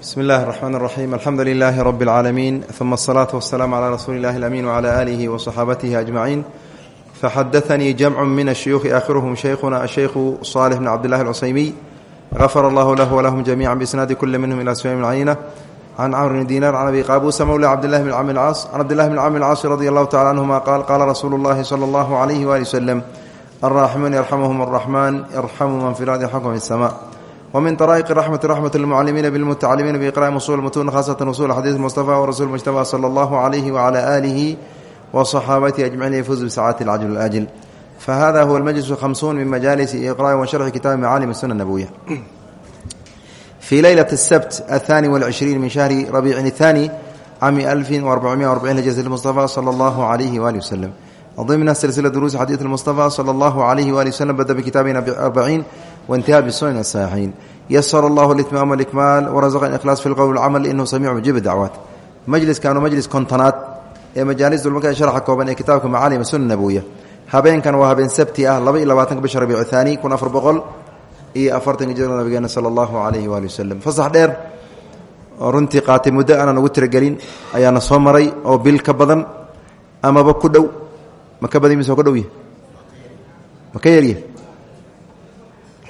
bsmi اllahi الرحmn الرaxيm alxamdu لilaahi rb اlcaalamiin ثuma الصlaaةu waالsalaam عlى rasuuli اllahi اlأmin وعlى آlihi وصaxaabatihi أجmaciin faxadaثanii jamcu min الshuyuuخi aakhiruhum shaykhuna aلshaykhu صaalح bn cabdillahi اlcusaymiy غafar allahu lahu wlahum jamiica bisnaadi kuli minhum ilى sufyan bn cayna can camr bn dinar can abi qaabuusa mowla cabdillahi bn camr caas can cabdillahi bn camr caas radi allahu tacala canhuma qaal qaala rasuulu اllahi slى اllahu عalayh wali wslem alraaximuun yarxamuhum الraxman yarxamu man fi lard yarxamkum fi الsma wmin طrائq raxmati raxmat اlmucalimiina bاlmutacalimiina biqraءi usul mutun khasatan usul xadiis mustafa wrasul mujtaba slى اllahu عalayhi wعlى alihi wصaxaabatihi ajmaciin yfuz bisacaati اlcajl اlaajil fahada huwa اlmajlis hamsuun min majalisi iqraءi wa sharxi kitaabi macaalim الsuna nabowiya fii leylaة الsabt aلthani wاlcishriin min shahri rabiicin الthani cami alfi وarbacumiya arbacin hijrat mustafa slى اllahu عalayhi wali waslem ضمن سلسلة دروس حديث المصطفى صلى الله عليه وآله وسلم بدأ بكتابنا أربعين waintihaa bisucin asaaxiin yasar allahu litmaama likmaal warasaqan ikhlaas fi lqowl camal inuu samiicu mujiib dacwaat majliskaanu majlis kontonaad ee majaalis dulmarka sharxa kooban ee kitaabka macaalim sunna nabowiya habeenkan waa habeen sabti ah laba iyo labaatanka bisha rabiicu thaani kun afar boqol iyo afartanka jir nabigeena sala allahu calayhi waali wasalam fasax dheer oo runtii qaatay muddo aanan ugu tiragelin ayaana soo maray oo bil ka badan amaba ku dhow ma ka badan mise ka dhowya ma ka yarya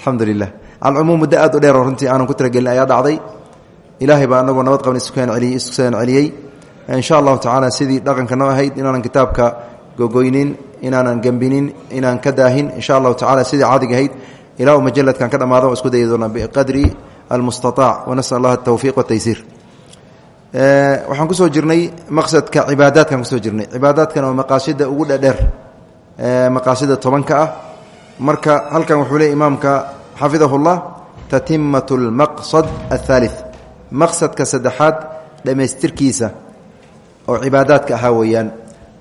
alxamdu lilah alcumuum aad u dheer oo runtii aanan ku tiragelin ayaa dhacday. Ilaahay baa anagoo nabad qabna isku celiyey insha allahu tacaala sidii dhaqanka noo ahayd inaanan kitaabka gogoynin inaanan gembinin inaan ka daahin insha allahu tacala sidii caadiga ahayd ilaa uu majaladkan ka dhammaado o isku dayi doona biqadri almustaaac wanasal allah atawfiiq wataysiir waxaan ku soo jirnay maqsadka cibaadaadkan ku soo jirnay. Cibaadaadkan oo maqaasida ugu dhedheer maqaasida tobanka ah marka halkan wuxuu leey imaamka xafidahu llah tatimat lmaqsad athaalith maqsadka saddexaad dhammaystirkiisa oo cibaadaadka ahaa weeyaan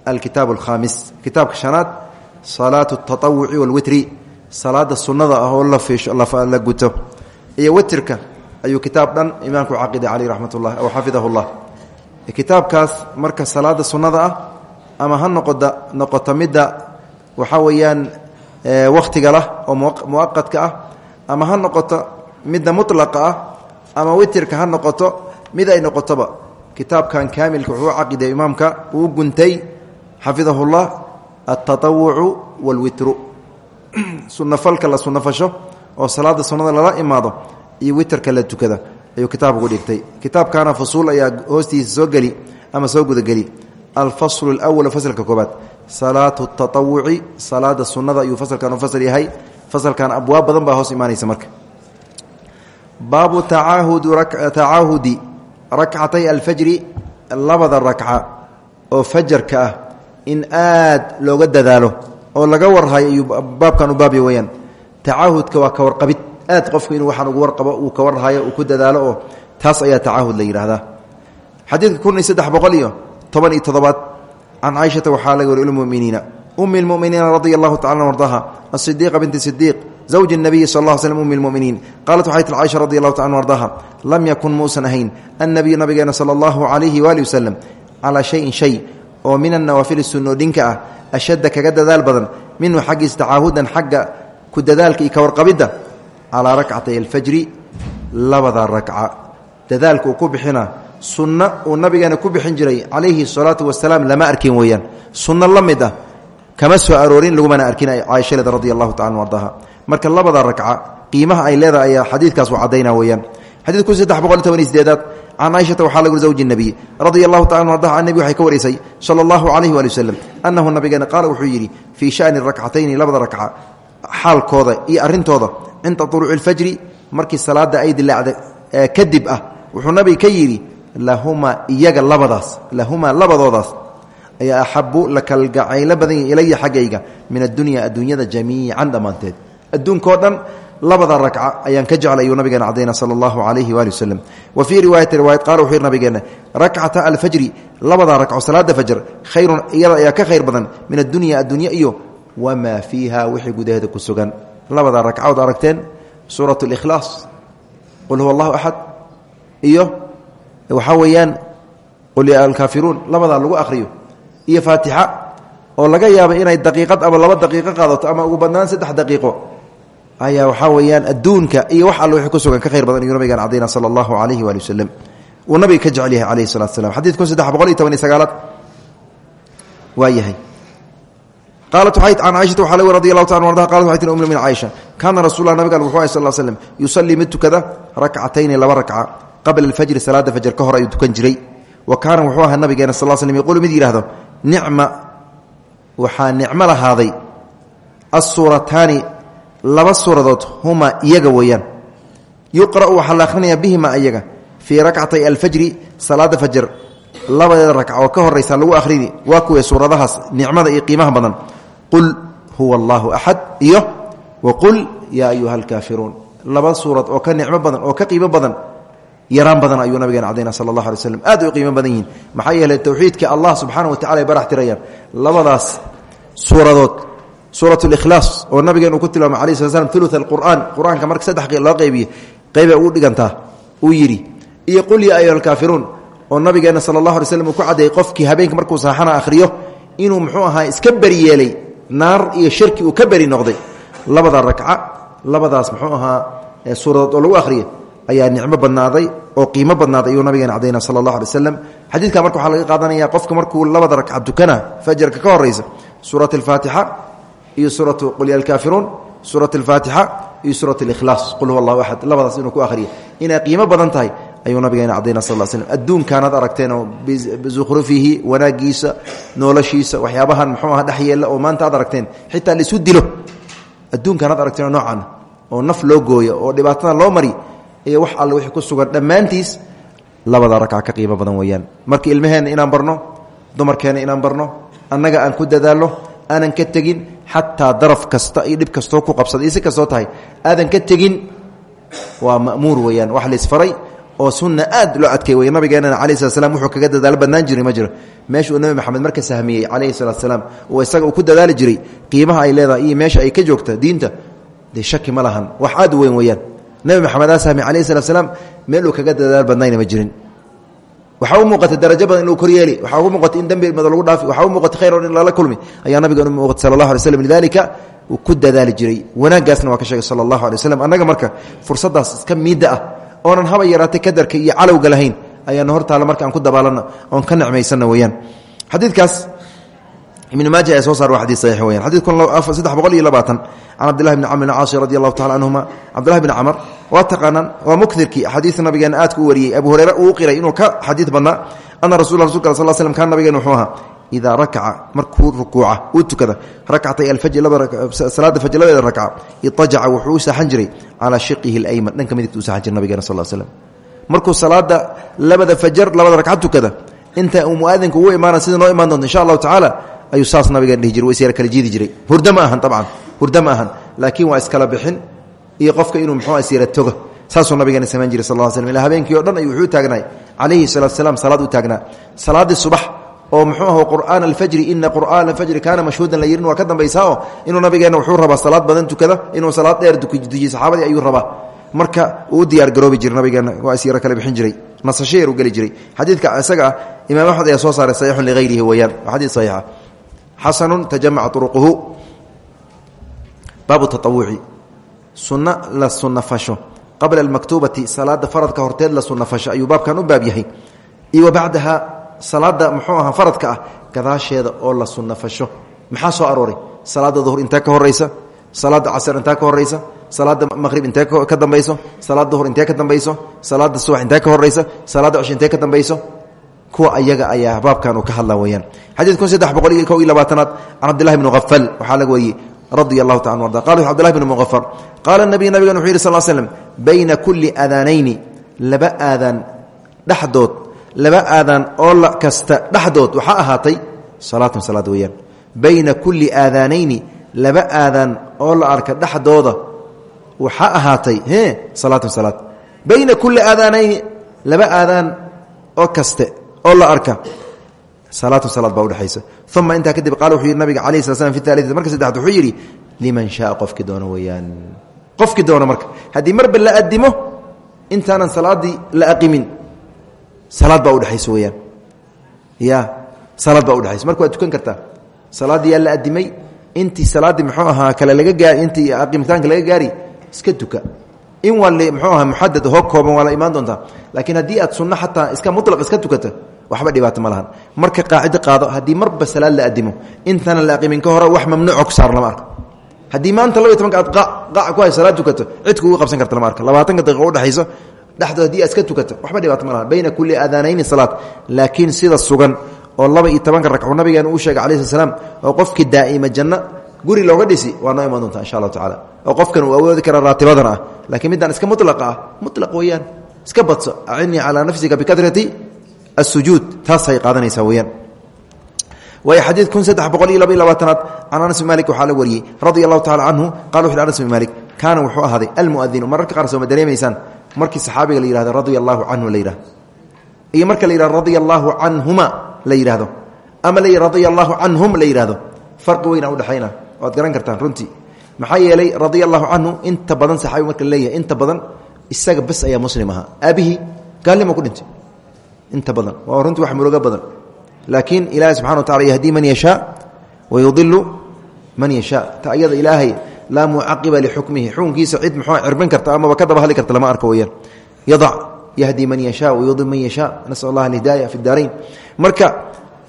alkitaab alkhaamis kitaabka shanaad salaatu اtaطawuci walwitri salaada sunnada ah oo la guto. Iyo witrka ayuu kitaab dhan imaamku caqiday caleyh raxmat ullah aw xafidahu marka salaada sunnada ah ama ha noqoda noqoto midda waxaa weeyaan wakhtiga lah oo muaqadka ah ama ha noqoto midda mulaqa ah ama witirka ha noqoto mid ay noqotoba. Kitaabkan kaamilka wuxuu u imaamka uu guntay xafidahullah altaawucu walwitru. Sunafalka la sunafasho oo salaada sunnada lala imaado iyo witrka la tukada ayuu kitaabugu dhigtay. Kitaabkaana fusuul ayaa hoostiisa soo geli ama soo gudageli alfaslu اlأwl faslka koobaad salaatu taawuci salaada sunada ayuu fasalkan u fasal yahay. Fasalkan abwaab badan baa hoos imaanaysa marka. Baabu tacaahudi rakcatay alfajri labada rakca oo fajarka ah in aad looga dadaalo oo laga warhay ayuu baabkan u baabya weyaan tacaahudka waa ka warqabid. Aad qofku inuu waxaan ugu warqabo uu ka warhayo uu ku dadaalo oo taas ayaa tacaahud la yidhaahdaa. Xadiidka kun iyo saddex boqol iyo toban iyo toddobaad can caaishata waxaa laga wari ummuminiina ummi lmuminiina radia allahu tacala ardaha asidiiqa binti sidiiq zawji nabiyi sal lla slm ummi lmuminiin qaalat waxay tii caaisha radi allahu taala an ardaha lam yakun muusan ahayn annabiyu nabigeena sala allahu calayhi waali wasalam calaa shayin shay oo min annawaafili sunoodhinka ah ashadda kaga dadaal badan minhu xaggiis tacaahudan xagga ku dadaalka iyo ka warqabidda calaa rakcatay alfajri labada rakca dadaalka uu ku sunno uu nabigeena ku bixin jiray calayhi salaatu wasalaam lama arkin weeyaan. Sunno la ah kama soo aroorin lagumana arkin caaishaleda radi allahu tacala ardaha. Marka labada rakca qiimaha ay leedahay ayaa xadiidkaas uu caddayna weeyaan. Xadid kun saddex boqol toban lagu zawji nabiy radia allahu tacala an ardaha an ka wareysay sala allahu calayhi waali annahu nabigeena qaala wuxuu yidhi fii shani rakcatayni labada rakca xaalkooda iyo arintooda cinda uluuci اlfajri markii salaada ay dilaacda kadib ah wuxuu nabiga ka yidhi lahumaa iyaga labadaas lahumaa labadoodaas ayaa axabu la kalgacaylo badan yahi ilaya min addunya adduunyada jamiican dhammaanteed. Adduunkao dhan labada rakca ayaan ka jeclay ayuu nabigeena cadayna calayhi waali wasalam wa fii riwaayati riwaayad qaala wuxuu yidhi nabigeena rakcata alfajri labada rakco salaada fajr khayrun iyada ayaa ka khayr badan min addunya addunya iyo wamaa fiiha wixii gudaheeda ku sugan. Labada rakcadood aragteen suurat اlikhlaas qul huwa allahu iyo waxaa weeyaan qul ya alkaafiruun labadaa lagu akhriyo. Iyo faatixa oo laga yaaba inay daqiiqad ama laba daqiiqo qaadato ama ugu badnaan saddex daqiiqo. Ayaa waxaa weeyaan adduunka iyo wax alle wixii ku sugan ka khayr badan iyuu nabigaan cadayna sala allahu calayhi waali wasalam uu nabiga ka jecel yahay calayhi salatu slam xadid kun saddex boqol iyo toban iyo sagaalaad. Waa yahay. Qaalat waxay can caaishata waxaa laga radi allahu taala arda qalat waxay tii ummi min caaisha kaana rasuullah nabiga al wuxuu ahay sal slm yusallii mid tukada rakcatayni laba rakca qabla alfajri salaada fajr ka hor ayuu tukan jiray. Wa kaana wuxuu ahaa nabigeena sal slm yaquulu mid yidhahdo nicma. Waxaa nicmo lahaaday assuurataani laba suuradood huma iyaga weeyaan. Yuqra'u waxaa la akhrinayaa bihima iyaga fii rakcatay alfajri salaada fajr labadeeda rakca oo ka horaysa lagu akhrini waa kuwee suuradahaas nicmada iyo qiimaha badan. Qul huwa allahu axad iyo wa qul yaa ayuha alkaafiruun laba suurad oo ka nicmo badan oo ka qiimo badan yaraan badan ayuu nabigeena cadayna sala allah alay slam aad u qiimo badan yihiin. Maxaa yeeley towxiidka allah subxaana wa tacala ay barax tirayaan. Labadaas suuradood suurat likhlaas oo nabigeen uu ku tilmaamay alai sla slam ulu qur'aan qur'aanka marka saddex loo qaybiye qeybay ugu dhigantaa uu yidhi iyo qul yaa ayuha alkaafiruun oo nabigeena sala allah alay slm uu ku caddeeyey qofkii habeenka markuu saaxana akhriyo inuu muxuu ahaa iska beri yeelay naar iyo shirki uu ka beri noqday. Labada rakca labadaas muxuu ahaa suuradood oo lagu akhriya ayaa nicmo badnaaday oo qiimo badnaaday ayuu nabigeena cadayna sala allah alay waslam xadiidka marka waxaa laga qaadanaya qofka markuu labada rakca dukana fajarka ka horaysa suurat alfaatixa iyo suuratu qul ya alkaafiruun suurat alfaatixa iyo suurat alikhlaas. Qul huwa allahu axad labadaas inuu ku akhriya inay qiimo badan tahay ayuu nabigeena cadayna sal slm adduunkaanaad aragteenoo bizukhrufihi wanaagiisa noloshiisa waxyaabahan muxuu aha dhex yeella oo maanta aad aragteen xitaa laisu dilo. Adduunkaanaad aragteenoo noocan oo naf loo gooyo oo dhibaatada loo mari iyo wax alle wixii ku sugan dhammaantiis labada rakca ka qiimo badan weeyaan. Marka ilmaheenna inaan barno dumarkeenna inaan barno annaga aan ku dadaalno aanan ka tegin xataa daraf kasta iyo dhib kastoo ku qabsada iyo si tahay aadan ka tegin waa ma'muur weeyaan. Wax laisfaray oo sunna aad loo adkay wey nabigeenana calayi wuxuu kaga dadaalo badnaan jiray ma jiro. Meeshuu nabi maxamed marka sahmiyey calayhi salaat salaam oo isaga uu ku dadaali jiray qiimaha ay leedahay iyo meesha ay ka joogta diinta dee shaki ma wax aad weyn weeyaan nabi maxamed aa sahmi calayhi salat salaam meel kaga dadaal badnayna ma jirin. Waxaa u muuqatay darajo inuu koryeeli waxaa u muuqatay in dembi mada lagu dhaafi waxaa u muuqatay khayr in lala kulmi. Ayaa nabiga u muuqatay sala allahu alay lidalika uu ku dadaali jiray. Wanaaggaasna waa sheegay sala allahu alay waslam marka fursaddaas iska miidda ah oonan haba yaraatay kadarka iyo calowga lahayn ayaana hor taalla marka aan ku dabaalanno oon ka necmaysanna weeyaan. Xadiidkaas ibnu maaja ee soo saar waa xadii saxiix weyan xadid kun saddex boqol iyo labaatan can cabdillahi bni camr bn caasi radi allahu tacala canhuma cabdillahi bni camar waa taqaanaan waa mukdirkii axaadiista nabigeena aadka u wariyey. Abu hureyre uu qiray inuu ka xadiid badnaa ana rasul rasulka al sal slm kaan nabigeena wuxuu ahaa idaa rakaca markuu rukuuca uu tukada rakcatay salaada fajr labadeeda rakca itajaca wuxuu u saaxan jiray calaa shiqihi alayman. Dhanka midigta u saaxan jiray nabigeena sal slm markuu salaada labada fajar labada rakca tukada inta uu muaadinku ugu imaana sida noo imaan doonto insha allahu tacaala ayuu saas nabigeen dhihi jiray wa isyara kala jiidi jiray. Hurdo ma ahan abcan hurdo ma ahan. Laakiin waa iskala bixin. Iyo qofka inuu muxuu isyara togo. Saasuu nabigeena samayn jiray sal slm ilaa habeenkii o dhan ayuu wuxuu taagnaay. Calayhi salatu salaam salaad u taagnaa salaaddii subax oo muxuu ah qur'aan alfajri ina qur'aan alfajri kaana mashhuudan la yihiin waa ka dambaysaa oo inuu nabigeenna wuxuu rabaa salaad badan tukada inuu salaad dheer dujiye saxaabadii ayuu rabaa. Marka uu u diyaar garoobi jiray nabigeenna waa isyaro kala bixin jiray. Nasasho yar u geli jiray. Xadiidka isaga ah imaam axmed ayaa soo saaray saxiixun ligayrihi weeyaan. Waa xadiid saxiixa xasanu tajamaca uruquhu baabu taawuci sunno la sunafasho qabla almaktuubati salaada faradka horteed la sunafasho ayuu baabkan u baab yahay iyo wa bacdaha salaada muxuu ahaa faradka ah gadaasheeda oo la sunafasho maxaa soo arooray salaada duhur intee ka horeysa salaada casr intee ka horeysa salaada maqrib intee ka dambayso salaada duhur intee ka dambayso salaada subax intee ka horeysa salaada cisho intee ka dambayso kuwa ayaga ayaa baabkan uu ka hadla weyaan xadiid kun saddex boqol iyo kow iyo labaatanaad can cabdillahi bni hafal waxaa laga wariyey radia allahu taala arda. Qala cbdillahi bni muqafar qaala nabiy nabigan wuxuu yihi sal slm bayna kulli aadaanayni laba aadaan dhexdood laba aadaan oo la kasta dhexdood. Waxaa ahaatay salaatun salaad weeyaan. Bayna kulli aadaanayni laba aadaan oo la arka dhexdooda. Waxaa ahaatay e salaatun salaad bayna kulli aadaanayni laba aadaan oo kaste oo la arka. Salaatu salaad baa udhexaysa uma intaa kadib qaal wuxuu yidhi nabiga alayh sala slam fi taaliti marka saddexaad wuxuu yidhi liman shaaa qofkii doono weeyaan. Qofkii doono marka. Haddii marba la adimo intaanan salaaddii la aqimin salaad baa udhexaysa weeyaan. Ya salaad baa udhexaysa marka waad tukan kartaa salaaddii yaa la adimay intii salaaddii muxuu ahaa kale laga gaari intii aqimitaanka laga gaari iska tuka in waa mxuu aha muxadad hoo kooban waa la imaan laakiin haddii aad sunno xataa iska mulaq iska tukata waxba dhibaato ma marka qaacido qaado haddii marba salaad la adimo intana la aqimin ka hore wax mamnuuco ku saar lama arko. Haddii maanta laba aad qac ku hay salaad tukato cid kugu qabsan karta lama arko. Daqiiqo udhexayso dhexdood haddii aad iska tukato waxba dhibaato ma bayna kulli aadaanayni salaad. Laakiin sida sugan oo laba iyo tobanka uu sheegay calayi sl oo qofkii daa'ima janno guri looga dhisi waa noo imaan doontaa insha allahu tacala oo qofkan uu awoodi kara raatibadan ah lakiin middaan iska mulaqa ah mulaq weeyaan. Iska badso acinnii calaa nafsika bikadrati asujuud taasay qaadanaysaa weyaan waay xadiid kun saddex boqol iyo laba iyo labaatanaad can anas bin malik waxaa la wariyey radia allahu tacala canhu qala wuxu anas bin malik kaana wuxuu ahaaday almuadinu mararka qaar sooma dareemaysaan. Markii saxaabiga la yihahdo radia allahu canhu la yidhahdo iyo marka la yihahdo radia allaahu canhuma la yidhaahdo. Ama la radia allaahu canhum la yidhahdo farqi weyna udhexayna waad garan kartaan runtii. Maxaa yeelay radia allahu inta badan saxaabi marka leeyahay inta badan isaga bas ayaa muslim ahaa. Aabihii gaalnimo ku dhintay inta badan. Waa runtii wax murugo badan. Laakiin ilaahay subxana wa tacala yahdii man yashaa wa yudilu man yashaa ta ayada ilaahay laa mucaqiba lixukmihi xukunkiisa cid muxuu cirbin karta amaba ka daba karta lama arko weyaan yadac yahdi man yashaa wayudil man yashaa nasal allah alhidaaya fi daarayn marka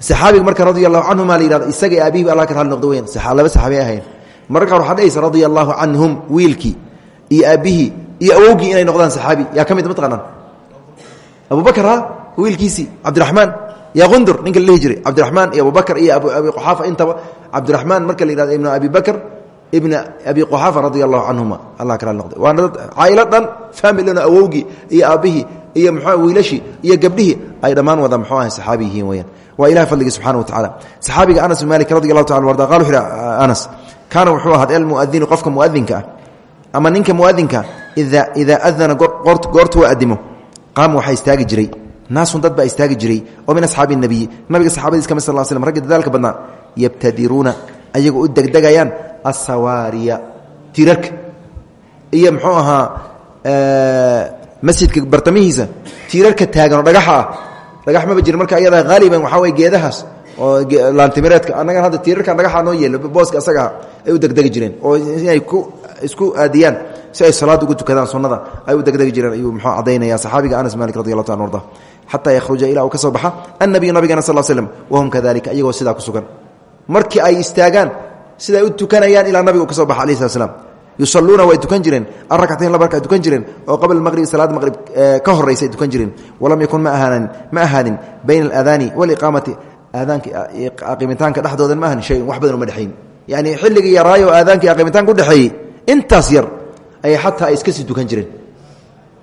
saxaabiga marka radia allahu canhuma la yihahdo isaga aabihiba alla ka raali noqdo weyan laba saxaabi ahayn. Mararka qaar waxaa dhehaysa radia allahu canhum wiilkii iyo aabbihii iyo awowgii inay noqdaan saxaabi. Yaa ka mid mataqaanaan abubakar ha? Wiilkiisii cabdiraxmaan. Yaa qundur ninka la dhihi jiray cabdiraxmaan iyo abubakar iyo abi quxaafa intaba. Cabdiraxmaan marka la yihahdo ibna abi bakr ibna abi quxaafa radia allahu canhuma allah ka raali noqday. Waana dad caa'ilo dhan familina awowgii iyo aabbihii iyo muxua wiilashii iyo gabdhihii ay dhammaan wada muxuu ahay saxaabi yihiin weyaan waa ilahay fadligii subxana wa tacala saxaabiga anas malik radi allahu taala arda qal yhi anas kaana wuxuu ahaad almuadinu qofka muadinka ah. Ama ninka muadinka idaa adana goortu waa adimo qaama waxaa istaagi jiray. Naasun dad istaagi jiray. Oo min asxaabi nabiyi nabiga saxabadiis ka mid sal slm ragga dadaalka u degdegayaan asawaariya tirarka. Iyo muxuu ahaa masjidka bartamihiisa tiirarka taagan oo dhagaxa ah dhagax maba jiri marka ayada haaliban waxaa way geedahaas oo laantimireedka annagan hadda tiirarkan dhagaxa noo yeelo booska asagaa ay u degdegi jireen oo inay ku isku aadiyaan si ay salaad ugu tukadaan sunnada ay u degdegi jireen ayuu muxuu caddaynaya saxaabiga anas malik radi taala arda xataa yakhruja ilaa uu ka soo baxa annabiyu nabigana sal wahum kadalika iyagoo sidaa ku sugan. Markii ay istaagaan siday u tukanayaan ilaa nabiga uu ka soo yusaluuna way tukan jireen arakatayn laba raka ay tukan jireen oo qabla maqribi salaada maqrib ka horaysa ay tukan jireen walam yakun ma ahaanin ma ahaanin bayna alaadaani waliqaamati aadaanka aqimitaanka dhexdoodan ma ahanin shayin wax badan uma dhexayn yani xilligii yaraayo aadaanka aqimitaanka udhexeeyey intaas yar ayay xataa ay iska sii tukan jireen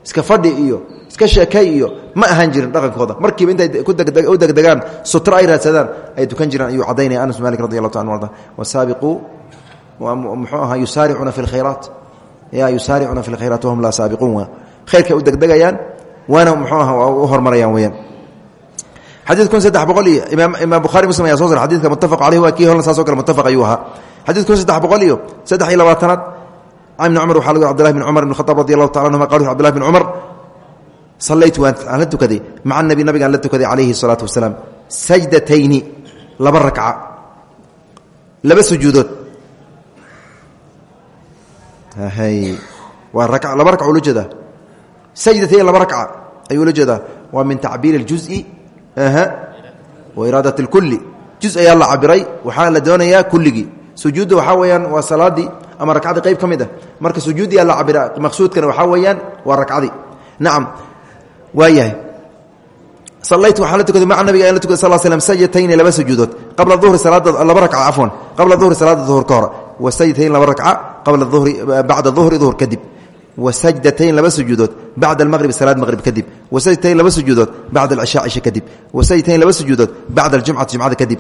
iska fadhi iyo iska sheekay iyo ma ahaan jirin dhaqankooda. Markiiba intay u degdegaan sutro ay raadsadaan ay tukan jireen ayuu cadaynaya anas malik radi allahu taala arda wasaabiquu mxuu ahaa yusaaricuna fi lkhayraat ya yusaaricuna fi lkhayraat wahum laa saabiquun. Khayrkay u degdegayaan waana mxuu aha u hormarayaan weyaan xadid kun saddex boqol iyo imaam bukhari muslim ayaa soo sar xadidka muttafaq aleyh waa kii horna saasoo kale muttafaq ayuu ahaa. Xadid kun saddex boqol iyo saddex iyo labaatanaad can ibni cumar waxa lagu abdillahi bn cumar ibn khataab radi allahu taala anhuma qal abdillahi bn cumar sallaytu waan la tukaday maca nabi nabigaan la tukaday calayhi salaatu wasalaam sajdatayni laba rakca laba sujuudood laba raka ula jeedaa sajdatayn laba rakca ayuu ula jeedaa waa min tacbiir اljuز'i wa iraadat اlkuli juz ayaa la cabiray waxaa la doonayaa kulligii sujuudda waxaa weeyaan waa salaadii ama rakcadii qayb ka mid ah marka sujuuddiyaa la cabira maqsuudkana waxaa weeyaan waa rakcadii nacam waa yahay salaytu waxaan la tukaday maca nabiga an la tukaday sal slm sajdatayn laba sujuudood qabla duhri salaada laba rakca cafwan qabla duhri salaada duhur ka hor wa sajdatayn laba rakca uhri bacda duhri duhur kadib. Wa sajdatayn laba sujuudood bacda almaqribi salaad maqrib kadib. Wa sajdatayn laba sujuudood bacda alcishaa cishe kadib. Wa sajdatayn laba sujuudood bacda aljumcati jumcada kadib.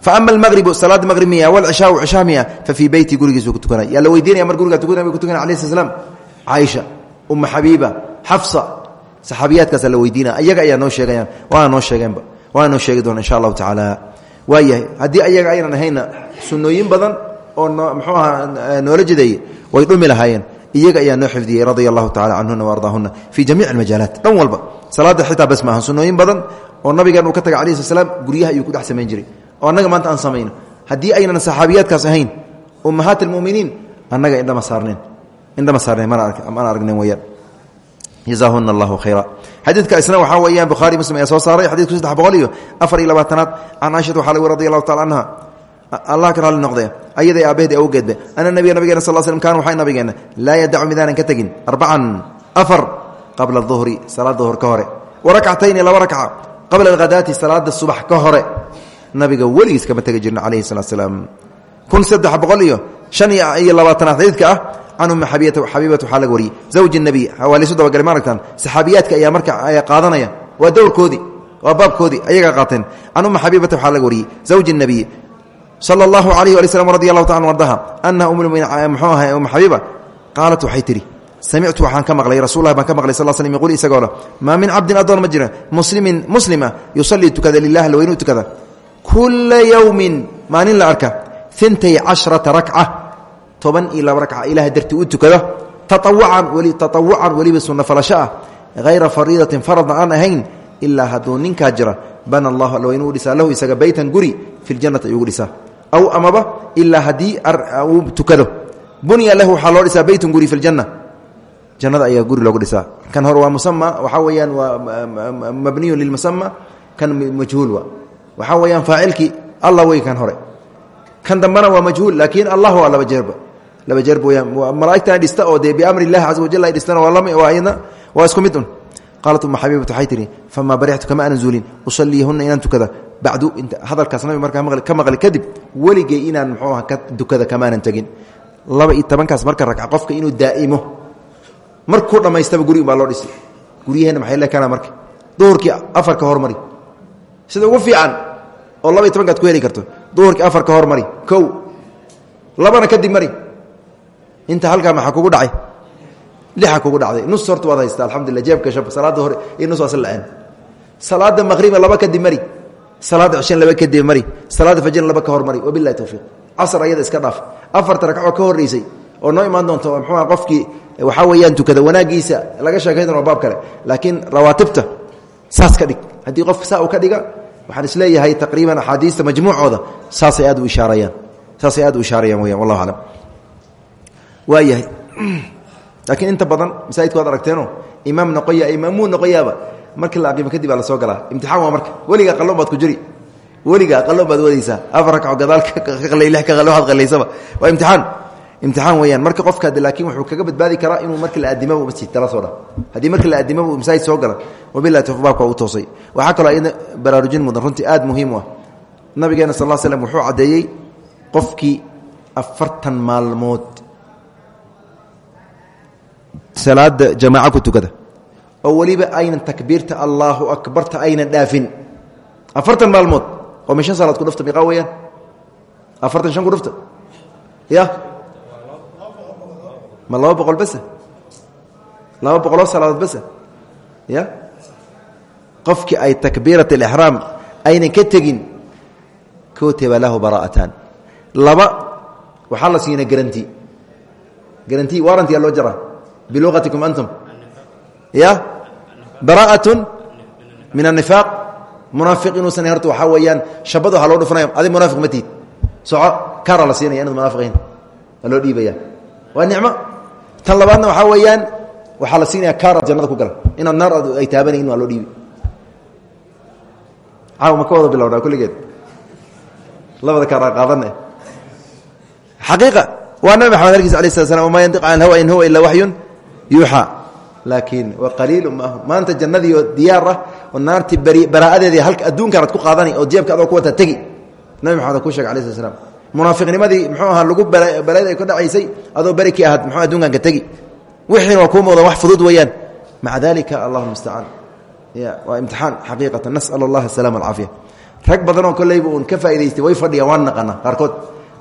Fa ama almaqribu salaada maqrib miya walcishaau cishaa miya fa fii beyti gurigiisuu ku tukanay. Yaa la weydiinaya mar guriga tukanay ku tukanay alayh sl slam caaisha uma xabiiba xafsa saxaabiyaadkaasa la ayaga ayaa noo sheegayaan waana noo sheegeenba waana noo sheegi doona insha allahu tacaala waa yahay haddii ayaga aynan ahayna sunnooyin badan oo mxuu ahaa noola jedeeye way dhumi lahaayeen. Iyaga ayaa noo xifdiyey radia allahu tacala canhuna waardaahuna fii jamiic almajaalaat. Dhan walba salaada xitaa bas maaha sunnooyin badan oo nabigan uu ka tagay alayh sl slam guryaha ayuu ku dhex samayn jiray. Oo annaga maanta aan samayno. Haddii aynan saxaabiyaadkaas ahayn ummahaat almuminiin annaga indhama saarneen. Indhama saarnay mana aragnin weyaan jazaahuna allahu khayra. Xadiidka isna waxaa weeyaan bukhaari muslim ayaa soo saaray xadidku saddex boqol iyo afar iyo labaatanaad. Can caaishata waxaa lagu radi allahu tacala anha allah ka raalli noqdee ayaday aabbaheed awgeedba ana nabiya nabigeena sal slm kaana waxay nabigeena laa yadacu midaanan ka tegin arbacan afar qabla duhri salaada duhur ka hore. Wa rakcatayni laba rakca qabla alhadaati salaada subax ka hore. Nabiga weligiis kama tegi jirna calayhi salaat slaam kun saddex boqol iyo shan iyo labaatanaad xadiidka ah can ummi xabiibata waxaa laga wariyey. Zawji nebiy waa laysu dabagalay ma aragtaan? Saxaabiyaadka ayaa marka qaadanaya. Waa dowrkoodii waa baabkoodii ayagaa qaateen. Can ummi xabiibata waxaa laga wariyey. Zawji nebiy sala allahu alayh ali slm radi allahu taala ardaha anaha mxuu ahay umma xabiiba qaalat waxay tidhi samictu waxaan ka maqlay rasulah baan ka maqlay sal slm yquul isagoo le maa min cabdin addoon ma jira muslimin muslima yusalii tukada lilah lweynu tukada. Kula yowmin maalin la arka intay cashrata rakca toban iyo laba rakca ilaah dartii u weli taawucan weliba sunno falasho ah hayra fariidatin faradna aan ahayn ilaa hadduu ninkaa jira bana allahu alweynu u dhisaa lahu isaga beytan guri fi ljannati ayugu dhisaa. Aw amaba ilaa haddii uu tukado. Bunya lahu waxaa loo dhisaa beytun guri fi ljanna jannada ayaa guri loogu dhisaa. Kan hore waa musama waxaa weeyaan waa mabniyun lilmusama kan majhuul wa waxaa weeyaan faacilkii allah wey kan hore. Kan dambana waa majhuul laakiin allah waa laba jeerba. Laba jeerba weyaan malaa'igtan dhista oo dee biamri illahi caza wajal ay dhistana waa isku mid un qaalat uma xabiibatu waxay tihi famaa barixtu kama aanan zuulin usalliyahunna inaan tukada bacdu hadalkaas nabi markaa ka maqli kadib weligey inaan muxuu aha ka dukada kamaanan tegin laba iyo tobankaas marka ragca qofka inuu daa'imo markuu dhammaystaba guri baa loo dhisi guryaheenna maxay leekana marka duhurkii afar ka hormari sida ugu fiican oo laba iyo tobankaad ku heli karto duhurkii afar ka hormari kow labana kadib mari inta lixa kugu dhacday. Nus horta waad haysta alxamdulillah jeebka shab salaada hore iyo nus waasa la'aan. Salaada maqriba laba kadib mari. Salaada cishan laba kadib mari. Salaada fajrna laba ka hormari wabilahi towfiiq casar ayada iska dhaaf. Afarta ragcoo ka horreysay oo noo imaan doonto muxuua qofkii waxaa weeyaan tukada wanaagiisa laga sheekay doon waa baab kale. Laakiin rawaatibta saas ka dhig. Haddii qofka saa uu ka dhiga waxaan is leeyahay taqriiban axaadiista majmuucooda saasay aad u ishaarayaan. Saasay aad u ishaarayaan weyaan wallahu aclam. Waayahay laakiin inta badan masaajidka waad aragteeno imaam noqoya imaamuun noqoyaaba markii la aqiimo kadib baa la soo galaa. Imtixaan waa marka. Weligaa qalloon baad ku jiri. Weligaa qalloon baad wadaysaa afar ragco gadaal ka qalay lix ka qalay waxaad qallaysaba waa imtixaan. Imtixaan weeyaan. Marka qofka laakiin wuxuu kaga badbaadi karaa inuu markii la aadimaba masjid tala soo dha haddii markii la aadimaba uu masaajid soo gala wabillahi tawfiiq baabka u toosay. Waxaa kaloo iyada baraarujin mudan. Runtii aad muhiim u ah. Nabigeena sal ll slam wuxuu caddeeyey qofkii afartan maalmood salaada jamaaca ku tukada. oo weliba aynan takbiirta allaahu akbarta aynan dhaafin. Afartan maalmood oo mi shan salaad ku dhufta miqaa weeyaan? Afartan shan ku dhufta ya? Ma laba boqol base laba boqoloo salaadood base ya? Qofkii ay takbiirat alixraam aynan ka tegin kutiba lahu bara'atan. Laba waxaa la siina garanti. Garanti warantiyaa loo jaraa biluqatikum antum ya bara'at min anifaaq munaafiq inuusan horta waxaa weeyaan shabad waxaa loo dhufanaya adig munaafiq ma tihid soco kaara la siinaya inaad munaafiqiin waa loo dhiibaya waa nicmo tan labaadna waxaa weeyaan waxaa la siinaya kaara jannada ku gala inaad naar ay taabanayin waa loo dhiibi caaw ma ka wada bilowdhaa kulligeed labada kaara qaadane xaqiiqa waa nabi maxamed alkiis alay slat slam wamaa yantiq can alhawa in huwa ilaa waxyun yuuxaa laakiin wa qaliilu maahu maanta jannadii oo diyaar ah oo naartii baraa'adeedii halka adduunkaanaad ku qaadani oo jeebka adoo ku wata tegi. Nabi maxamed ku shegay alai slat slam munaafiqnimadii muxuu ahaa lagu balayd ay ka dhacaysay adoo beri ki ahaad muxuu adduunkan ka tegi. Wixiina waa kuu muuqda wax fudud weeyaan. Maca dalika allahuma mustacaan ya waa imtixaan xaqiiqatan nas'al allah asalaama alcaafiya rag badanoo kolleyba uun ka faa'idaystay way fadhiyaan waan naqana qaarkood.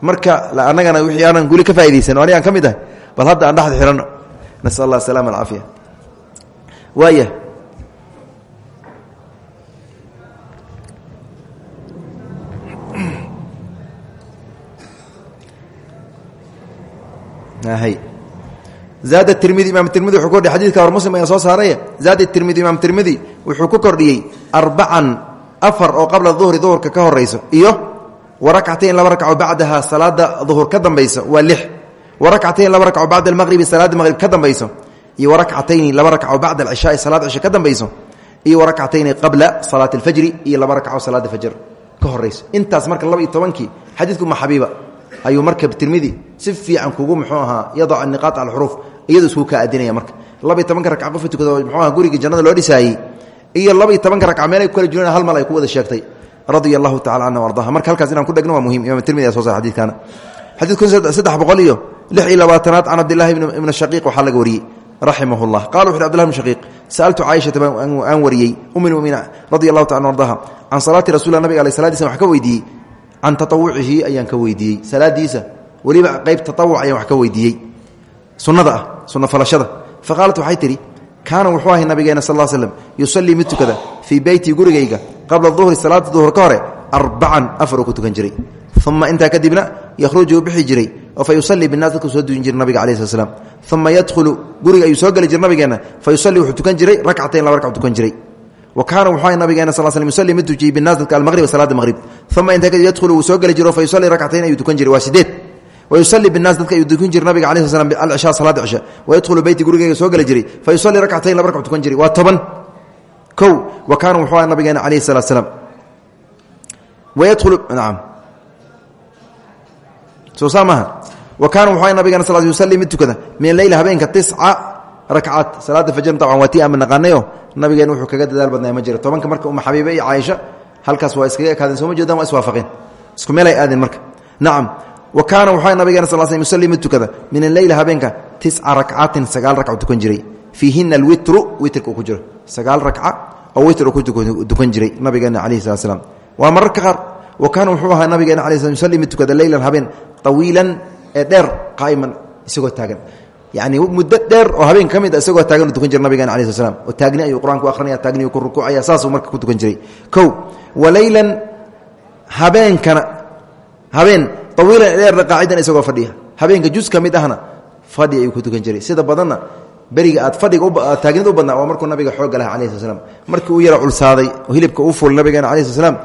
Marka annagana wixii aanan guli ka faa'idaysan anigaan ka mid ahay? Bal hadda aan dhexda xihanno nasal allah asalama alcaafiya waaya zaad tirmidi imaam tirmidi wuxuu kordhiyey xadidka hor muslim ayaa soo saaray. Zaad tirmidi imaam tirmidi wuxuu ku kordhiyey arbacan afar oo qabla duhri duhurka ka horayso iyo wa rakcatayn laba rakco bacdaha salaada duhur ka dambaysa waa lix wa rakcatayn laba rakco bacda almaqribi salaada maqrib ka dambayso. Iyo wa rakcatayni laba rakco bacda alcishaai salaad cisho ka dambayso. Iyo wa rakcatayni qabla salaati alfajri iyo laba rakco salaada fajr. Ka horayso intaas marka laba iyo tobankii xadiidku ma xabiiba. Ayuu marka tirmidi si fiican kugu muxuu ahaa yadac niqaat alxuruuf iyadu isku kaa adinaya marka. Laba iyo tobanka ragca qofka tukado muxuu aha gurigii jannada loo dhisaayey iyo laba iyo tobanka ragca meel ay ku kala jireen hal mal ay ku wada sheegtay. Radia allahu tacala canha ardaha. Marka halkaas inaan ku dhegno waa muhiim imam tirmidi soo saar xadidkaana xadiid kun saddex boqol iyo lix iyo labaatanaad can cabdillahi ibn shaqiiq waxaa laga wariyey raximah llah qala wuxu abdillah bn shaqiiq sa'altu caaishata aan wariyey um lmuminiin radia allahu taala ardaha can salaati rasulah nabiga ale saladiisa wax ka weydiiyey. Can taawucihi ayaan ka weydiiyey salaadiisa. Weliba qeyb taawuc ayaan wax ka weydiiyey. Sunada ah sunna falashada. Faqaalat waxay tidhi kaana wuxuu ahay nabigeena sal l slm yusallii mid tukada fii beyti gurigayga qabla duhri salaada duhur uma intaa kadibna yakhruju u bixi jiray oo fa yusalii binaas dadku soo duyin jiray nabiga alai sl slam uma yadkhulu guriga ayuu soo geli jiray nabigeenna fa yusalii wuxuu tukan jiray rakcatayn laba ragc tukan jiray wa kaana wuxuu ahay nabigeena sal slm yusalii mid tujiyey binaas dadka almaqriba salaada maqrib uma intaa kadib yadkhulu wuu soo geli jiro fa yusalii rakcatayn ayuu tukan jiray waa sideed wayusali binaas dadka ayuu tukan jiray nabiga ala sl alcisha salaada cisha wayadkhulu beyti gurigeyga soo geli jiray fa yusalii rakcatayn laba ragc tukan jiray waa toban kow wa kaana wuxuu aha nabigeena calayhi salaat slaam wayadkhulu nacam soo saa maaha? Wa kaana wuxuu aha nabigeena sal yusalii mid min aleyla habeenka tisca rakcaad salaada fajrna dabcan waa tii ama naqaanayo nabigeena wuxuu kaga dadaal badnaya ma jira tobanka marka uma xabiibe iyo caaisha halkaas waa iskaga ekaadeen sooma jeedaan waa iswaafaqeen. Isku meel ay aadeen marka. Nacam wa kaana wuxuu nabigeena sal sl yusalii mid tukada? Min alleyla habeenka tisca rakcatin sagaal rakcu tukan jiray. Fiihina alwitru witrka ku jiro. Sagaal rakca oo witr ku jiray nabigeena calayhi salat slam waa mararka qaar wa kaana wuxuu ahaa nabigeena ala sl yusalii mid tukada leylan habeen tawiilan ee dheer qaa'iman isagoo taagan. Yani muddo dheer oo habeen ka mid a isagoo taagan u tukan jira nabigeena ala sl slam oo taagni ayuu qur'aanku akhrinaya taagni ayuu ku rukuucaya saasuu marka ku tukan jiray. Kow wa leylan habeenkana habeen awiilan dheerna qaacidan isagoo fadhiya. Habeenka jus ka mid ahna aad fadhiga taagnida u badnaa waa markuu nabiga xooga laha alayh sl markii uu yara culsaaday oo hilibka uu fuulay nabigeena slam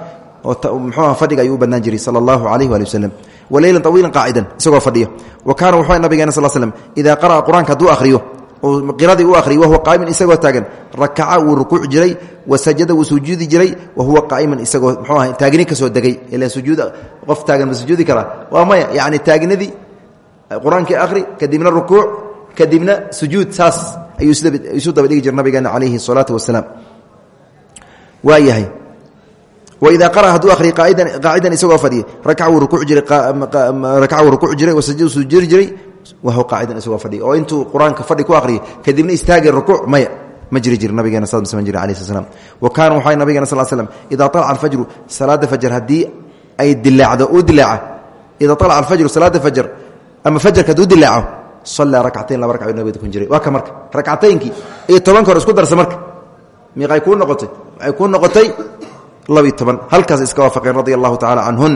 oo fadhiga ayuu u badnaan jiray sala allahu alayh waali waslem wa leylan awiilan qaacidan isagoo fadhiya. Wa kaana wuxuu nabigeena sal slm idaa qara'a qur'aanka hadduu akhriyo oo qiradii u akhriyo wahuwa qaa'iman isagoo taagan rakaca wuu rukuuc jiray wa sajada wuu sujuudi jiray wa huwa qaa'iman isagoo muxuu aha taagni ka soo degay. Ila sujuud qof taagan ma sujuudi karaa waa maya yacni taagnadii qur'aankii akhri kadibna rukuuc kadibna sujuud saas ayuu isu daba dhigi jira nabigeena calayhi الsalaatu wasalaam waa yahay waidaa qara'a hadduu akhriya qaacidan isagoo fadhiya rakaca wuu rukuuc jiray rakaca wuu rukuuc jiray wa sajada sujuudi jiray wahuwa qaacidan isagoo fadhiya oo intuu qur'aanka fadhi ku akhriyo kadibna istaagay rukuuc maya ma jiri jir nabigeena saas ma samayn jira alayh sl wa kaana waxaa nabigeena sal slam idaa طalaca alfajru salaada fajr haddii ay dilaacdo uu dilaaca idaa طalaca alfajru salaada fajr ama fajarka hadduu dilaaco sallaa rakcatayn laba ragca nabiga tukun jiray waa ka marka rakcataynkii iyo tobanka hore isku darsa marka miiqay kuu noqotay waxay kuu noqotay labiy toban. Halkaas iska waafaqeen radia allahu tacala canhun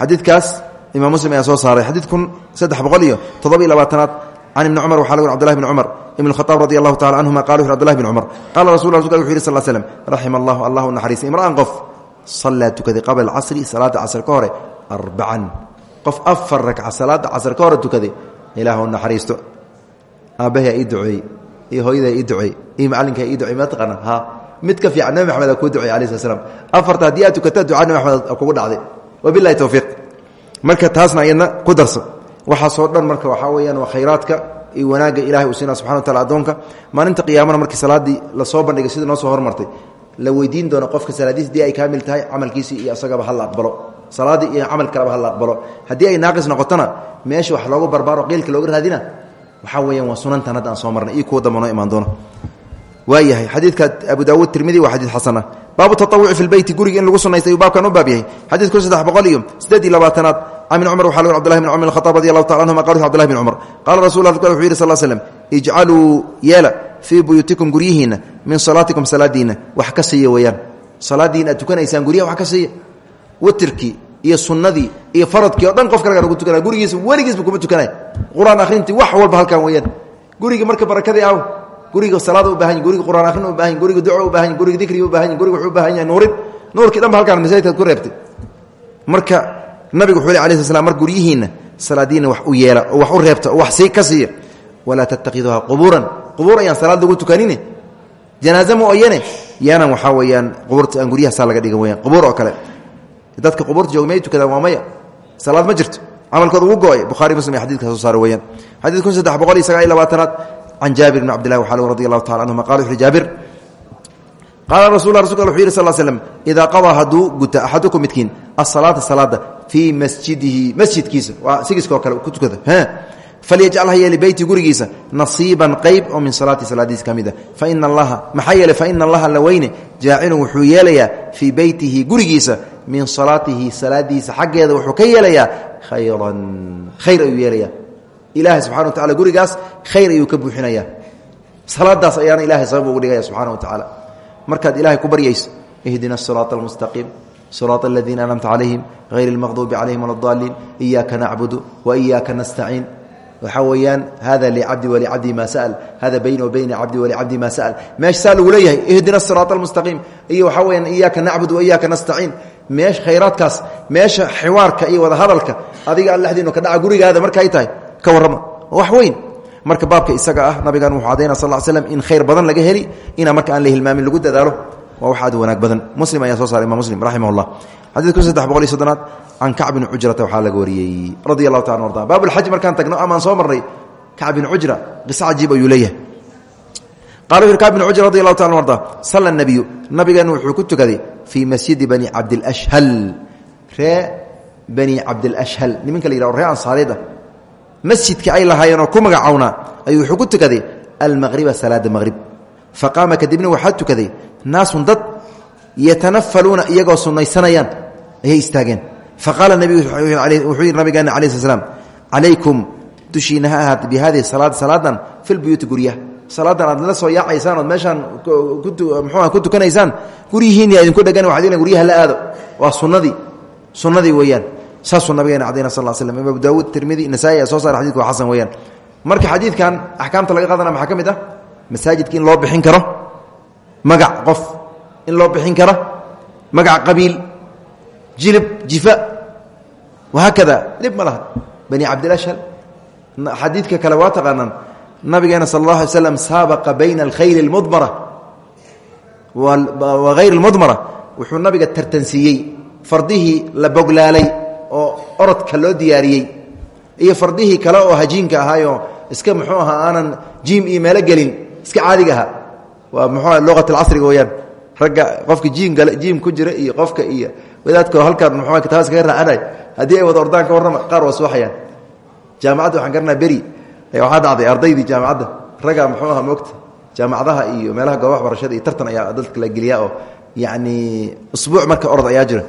xadiidkaas imam muslim ayaa soo saaray. Xadiid kun saddex boqol iyo toddoba iyo labaatanaad. Can ibni cumar waxaa lagu uri abdullahi bn cumar. Ibn khaaab radi allahu tacala canhuma qala wuxu abdullahi bn cumar. Qala rasul rasulka wuxu yidhi sal slm raxima allahu allah u naxariisay imra'an qof sallaa tukaday qabla alcasri salaada casr ka hore arbacan qof afar ragca salaada casr ka hore tukaday ilaahu naxariisto. Aabbahaa ii duceey iyo hooyadaa ii duceey iyo macallinkaa ii ducey ma taqaana ha mid ka fiican nabi maxamed kuu duceey slam afarta haddii aad tukata ducaa nabi maxamed kugu dhacday. Wabilahi towfiiq marka taasna ayadna ku darso. Waxaasoo dhan marka waxaa weyaan waa khayraadka iyo wanaagga ilahay uu siina subxana wa taala addoonka. Maalinta qiyaamana markii salaaddii la soo bandhigay sida noo soo hormartay la weydiin doono qofka salaadiis haddii ay kaamil tahay camalkiisii iyo isagaba ha aqbalo salaaddii iyo camal kaleba ha aqbalo haddii ay naaqis noqotona meesha wax loogu barbaaro qiilka looga raadina waxaa weeyaan waa sunantan hadda soo marnay. Iyo kuwa damba noo imaan waayahay. Xadiidka abu daawuud tirmidi waa xadiid xasana. Baabu taawuci fi lbeyti guriga in lagu sunaysta ayuu baabkan u baab yahay xadid kun saddex boqol iyo sideed iyo labaatanaad. Can ibn cumar waxa lg abdulahi bn cumar khaaab radi allahu taala anhuma qal abdullahi bn cumar qaala rasul wuxuu yidhi sal slm ijcaluu yeela fii buyuutikum guryihiinna min salaatikum salaadiinna. Wax ka siiya weeyaan. Salaadiina aad tukanaysaan guryaha wax ka siiya. Witirkii iyo sunnadii iyo faradkii o dhan qofka laga lagu tukanaya. Gurigiisa weligiisba kuma tukanay qur'aan akhrintii wax walba halkan weeyaan. Gurigii marka barakadii aw guriga salaada u baahan guriga quraan akhrin u baahan guriga duco u baahan guriga dikriga u baahan guriga wuxuu u baahan yahay nuurin nuurkii dhan ba halkaan masaajidkaad ku reebtay. Marka nabigu wuxuu leh alay mar guryihiinna salaadiina wax u yeela wax u reebta wax sii ka siiya. Walaa tattakiduuha qubuuran. Qubuur salaad lagu tukanine. Janaaze ma oyane yaanan waxaa weeyaan qubuurta aan guryahasaa laga dhigan weyaan qubuur oo kale. Dadka qubuurta jooga may tukadaan salaad ma jirto. Camalkood ugu go'ay muslim ee xadidka soo saara weyaan xadid kun saddex boqol iyo sagaal iyo labaatanaad can jaabir bn cabdillahi waxal radi allahu tacala anhuma qala wuxuhi jaabir qaala rasul rasulka wuxu yidhi sal slm idaa qadaa hadduu guta axadukum midkiin asalaata salaada fii masjidihi masjidkiisa waa sigiska oo kale ku tukada falyajcal ha yeeli beyti gurigiisa nasiiban qayb oo min salaati salaadiisa ka mid a faina allaha maxaa yeele faina allaha la weyne jaacilun wuxuu yeelayaa fii beytihi gurigiisa min salaatihi salaadiisa xaggeeda wuxuu ka yeelayaa khayran khayr ayuu yeelayaa ilaahay subxana wa tacala gurigaas khayr ayuu ka buuxinayaa. Salaadaas ayaana ilahay sabab ugu dhigaya subxana wa tacaala markaad ilahay ku baryayso ihdina asiraata almustaqiim siraata aladiina anamta calayhim hayr almaqduubi calayhim wala adaliin iyaaka nacbudu wa iyaaka nastaciin waxaa weeyaan hada licabdi walicabdi ma sal hada bayni wa bayna cabdi walicabdi ma sal meesha saa lagu leeyahay ihdina siraat almustaqiim iyo waxaa weyaan iyaaka nacbud wa iyaaka nastaciin meesha khayraadkaas meesha xiwaarka iyo wadahadalka adiga allexdiinu ka dhaca gurigaada markaay tahay ka warrama. Wax weyn. Marka baabka isaga ah nabigan wuxuu cadayna sal slam in khayr badan laga heli inaa marka aan la hilmaamin lagu dadaalo waa wax aad wanaag badan. Muslim ayaa soo saaray imam muslim raximah llah xadid kun saddex boqol iyo soddonaad can kacb bni cujrata waxaa laga wariyey. Radi allahu taala arda baab lxaj markaan tagno amaan soo marnay kacb bn cujra qiso cajiib ayuu leeyahay. Qala wuxu kacb bn cujra radi allahu taala arda sala nabiyu nabigeena wuxuu ku tukaday fii masjidi bani cabdilashhal ree bani cabdilashhal nimanka la yihahdo ree ansaareed ah masjidka ay lahaayeen oo ku magacownaa ayuu wuxuu ku tukaday almaqriba salaada maqrib faqaama kadibna waxaa tukaday naasun dad yatanafaluuna iyagoo sunaysanayaan ayay istaageen. Faqaala wuxuu yidhi nabigeena ala sl slam calaykum ahaat bi hadihi salaad salaadan fi lbuyuuti guryaha. Salaadan aad la soo yaacaysaan ood meeshaan mxuua ku tukanaysaan guryihiini idinku dhegan waxad guryaha la aado. Waa sunnadii sunnadii weeyaan saasuu nabigeena cadayna sal l slm abu daawuud tirmidi nasaa-i a soo saara xadidka marka xadiidkan axkaamta laga qaadana maxaa ka ah? loo bixin karo. Magac qof in loo bixin karo. Magac qabiil jilib jifa. Wahaakada dhib ma bani cabdilah shal xadiidka kale waa taqaanaan. Nabigeena sal allah alay bayna alkhayli almudmara. Wa hayr almudmara. Wuxuu nabiga tartansiiyey fardihii la boglaalay oo orodka loo diyaariyey iyo fardihii kale oo hajiinka ahaayoo iska muxuu ahaa aanan jiim iyo meelo gelin iska caadiga ahaa. Waa muxuu luqat alcasriga weyaan ragga qofka jiim gale jiim ku jira iyo qofka iyo wadaadka halkaan muxuu kitaabas kaga raacanay haddii ay wada ordaan ka warrama qaar waa suwaxayaan jaamacadda waxaan garanaa beri waxaa dhacday ardaydii jaamacadda. Ragga muxuu aha moogta jaamacadaha iyo meelaha goobaha barashada iyo tartan ayaa dadka la geliyaa oo yacni usbuuc marka orod ayaa jira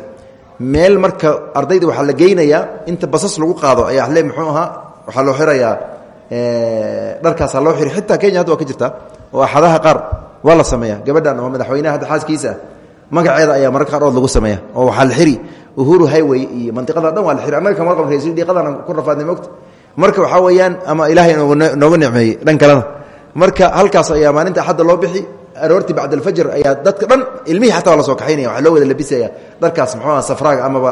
meel marka ardayda waxaa la geynayaa inta basas lagu qaado ayaa le muxuu ahaa waxaa loo xirayaa dharkaasaa loo xiri xitaa kenya hadda waa ka jirtaa oo axadaha qaar waa la sameeya gabadhan oo madaxweynaha hadda xaaskiisa ah magaceeda ayaa mararka qaar ood lagu sameeya oo waxaa la xiri uhuru highway iyo mandiqada dhan waa la xiri. Annaga kama warqab raysi dhiiqadana ku rafaadnay mogta marka waxaa weeyaan ama ilaahay nooga nicmeeyey dhan kalena. Marka halkaas ayaa maalinta axadda loo bixi aroortii bacd alfajr ayaa dadka dhan ilmihii xataa waa la soo kaxaynaya waxaa loo wada labisaya dharkaas muxuu aha safraaga amaba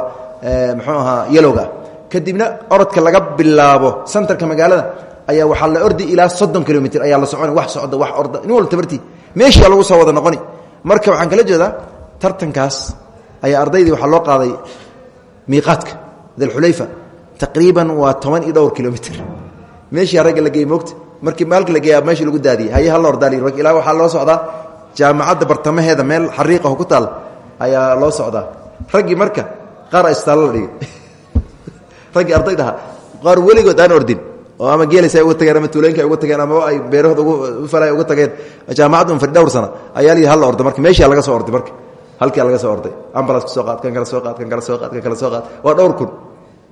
muxuu ahaa yelowga. Kadibna orodka laga bilaabo santarka magaalada ayaa waxaa la ordi ilaa soddon kilomitr ayaa la soconi wax socda wax orda. Nin walba tabartii meeshaa lagu soo wada noqoni. Marka waxaan kala jeedaa tartankaas ayaa ardaydii waxaa loo qaaday miiqaadka dalxulayfa taqriiban waa toban iyo dhowr kilomitr meeshii ragga la geeyey moogta markii maalka la geeya meeshii lagu daadiyey haye hal ordaal ilaa waxaa loo socdaa jaamacadda bartamaheeda meel xariiqaho ku taal ayaa loo socdaa. Raggii marka qaar istaallo la dhigay raggii ardaydaha qaar weligood aan ordin oo ama geelaysa ay uga tageen ama tuulooyinka ay uga tageen ama ay beerahood u falay uga tageen jaamacadda un fadhi dhowr sana. Ayaa layidhi hal orda marka meeshii laga soo orday marka halkaa laga soo orday. Ambulance ku soo qaad kan kala soo qaad kan kala soo qaad kan kala soo qaad. Waa dhowr kun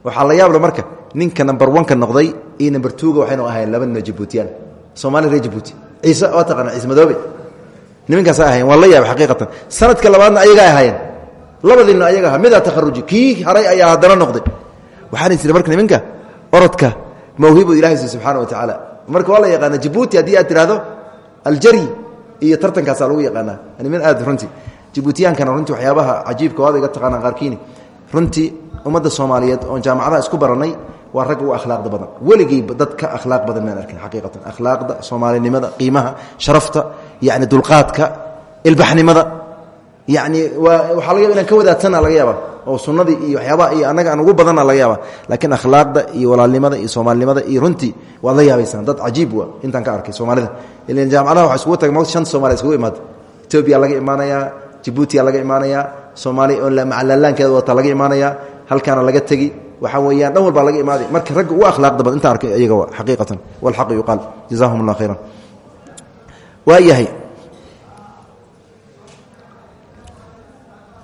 waxaa la yaabla marka ninka number one-ka noqday iyo number two-ga waxaynu ahayn laba nino jabuutiyaan soomaali reer jabuuti ciise waa taqaana ciise madoobe. Nimankaasa ahayen waa la yaaba xaqiiqatan. Sanadka labaadna ayagaa ahaayeen. Labadiinna ayaga aha midaa takharuji kii haray ayaa haddana noqday. Waxaana tiri marka nimanka orodka mawhibu ilahay si subxaana wa tacaala. Marka waa la yaqaana jabuuti haddii aad tidhaahdo aljari iyo tartankaasaa lagu yaqaanaa. Niman aad runtii jabuutiyaankana runtii waxyaabaha cajiibka waaba iga taqaanaan qaarkiini. Runtii ummadda soomaaliyeed oon jaamacadaha isku barannay waa ragga u akhlaaqda badan. Weligeyba dad akhlaaq badan maan arkin xaqiiqatan. Akhlaaqda soomaalinimada qiimaha sharafta yani dulqaadka ilbaxnimada. Yani waxaa laga yaba ka wadaadsana laga yaaba oo sunnadii iyo waxyaabaha iyo annaga aan ugu badana laga yaaba laakiin akhlaaqda iyo walaalnimada iyo soomaalinimada iyo runtii waad la yaabaysaan. Dad cajiib wa intaan ka arkay soomaalida. Ilan jaamacadaha waxa iskugu tag mota shanta somalia iskugu imaada etoobiya laga imaanayaa jibuutiya laga imaanayaa soomaaliya oo macalallaankeeda wata laga imaanayaa halkaana laga tegi. Waxaa weeyaan dhan walbaa laga imaaday. Marka ragga ugu akhlaaqda badan inta arkay iyaga xaqiiqatan. Walxaqu yuqaal. Jazahum allah khayran waayahay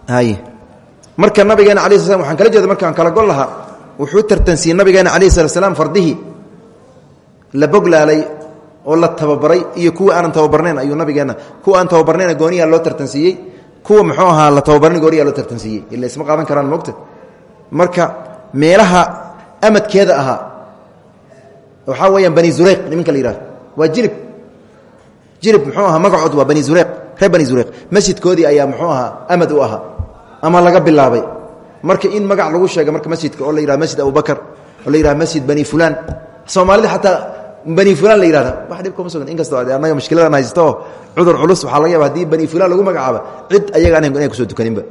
hay. Marka nabigeena ala sl slam waxaan kala jeeda markaan kala gol lahaa wuxuu tartansiiyey nabigeena alayh slat slam fardihii la boglaalay oo la tababaray iyo kuwa aanan tababarnayn ayuu nabigeena kuwa aan tababarnayna gooniyaa loo tartansiiyey. Kuwa muxuu ahaa la tababarnay gooniyaa loo tartansiiyey. Ila isma qaadan karaan mogta marka meelaha amadkeeda ahaa waxaa weyaan bani zureyq nimanka la yihahdo waa jilib. Jilib muxuu ahaa magacood waa bani zureyq reer bani zureyq masjidkoodii ayaa muxuu ahaa amad u ahaa ama laga bilaabay. Marka in magac lagu sheega marka masjidka oo la yihah masjid abubakr oo la yihah masjid bani fulan soomaalida xataa bani fulan la yihahda wax dhib kuma sugan inkastoo annaga mushkiladan haysto oo cudur culus waxaa laga yaba haddii bani fulan lagu magacaaba cid ayaga inay ku soo tukaninba.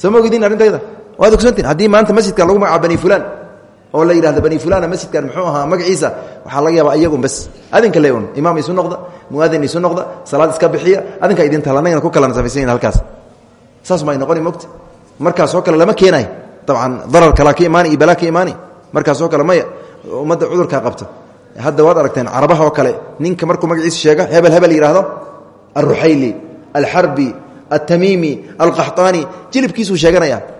Soo ma ogidin arrintayda waad ogsantiin haddii maanta masjidkan lagu magacaabo bani fulan oo la yidhahdo bani fulana masjidkan muxuu ahaa magaciisa waxaa laga yaaba iyagun bas adinka le imaam isu noqda muadin isu noqda salaad iska bixiya adinka idin taal annagana ku kala nasafaysanyin halkaas. Saas ma ay noqoni mogta markaasoo kale lama keenay. Dabcan darar kalaa ka imaani iyo balaa ka imaani markaasoo kale maya ummadda cudurkaa qabta. Hadda waad aragteen carabaha oo kale ninka markuu magaciisa sheega hebel hebel yidhaahdo alruxayli alxarbi altamiimi alqaxطaani jilibkiisuu sheeganaya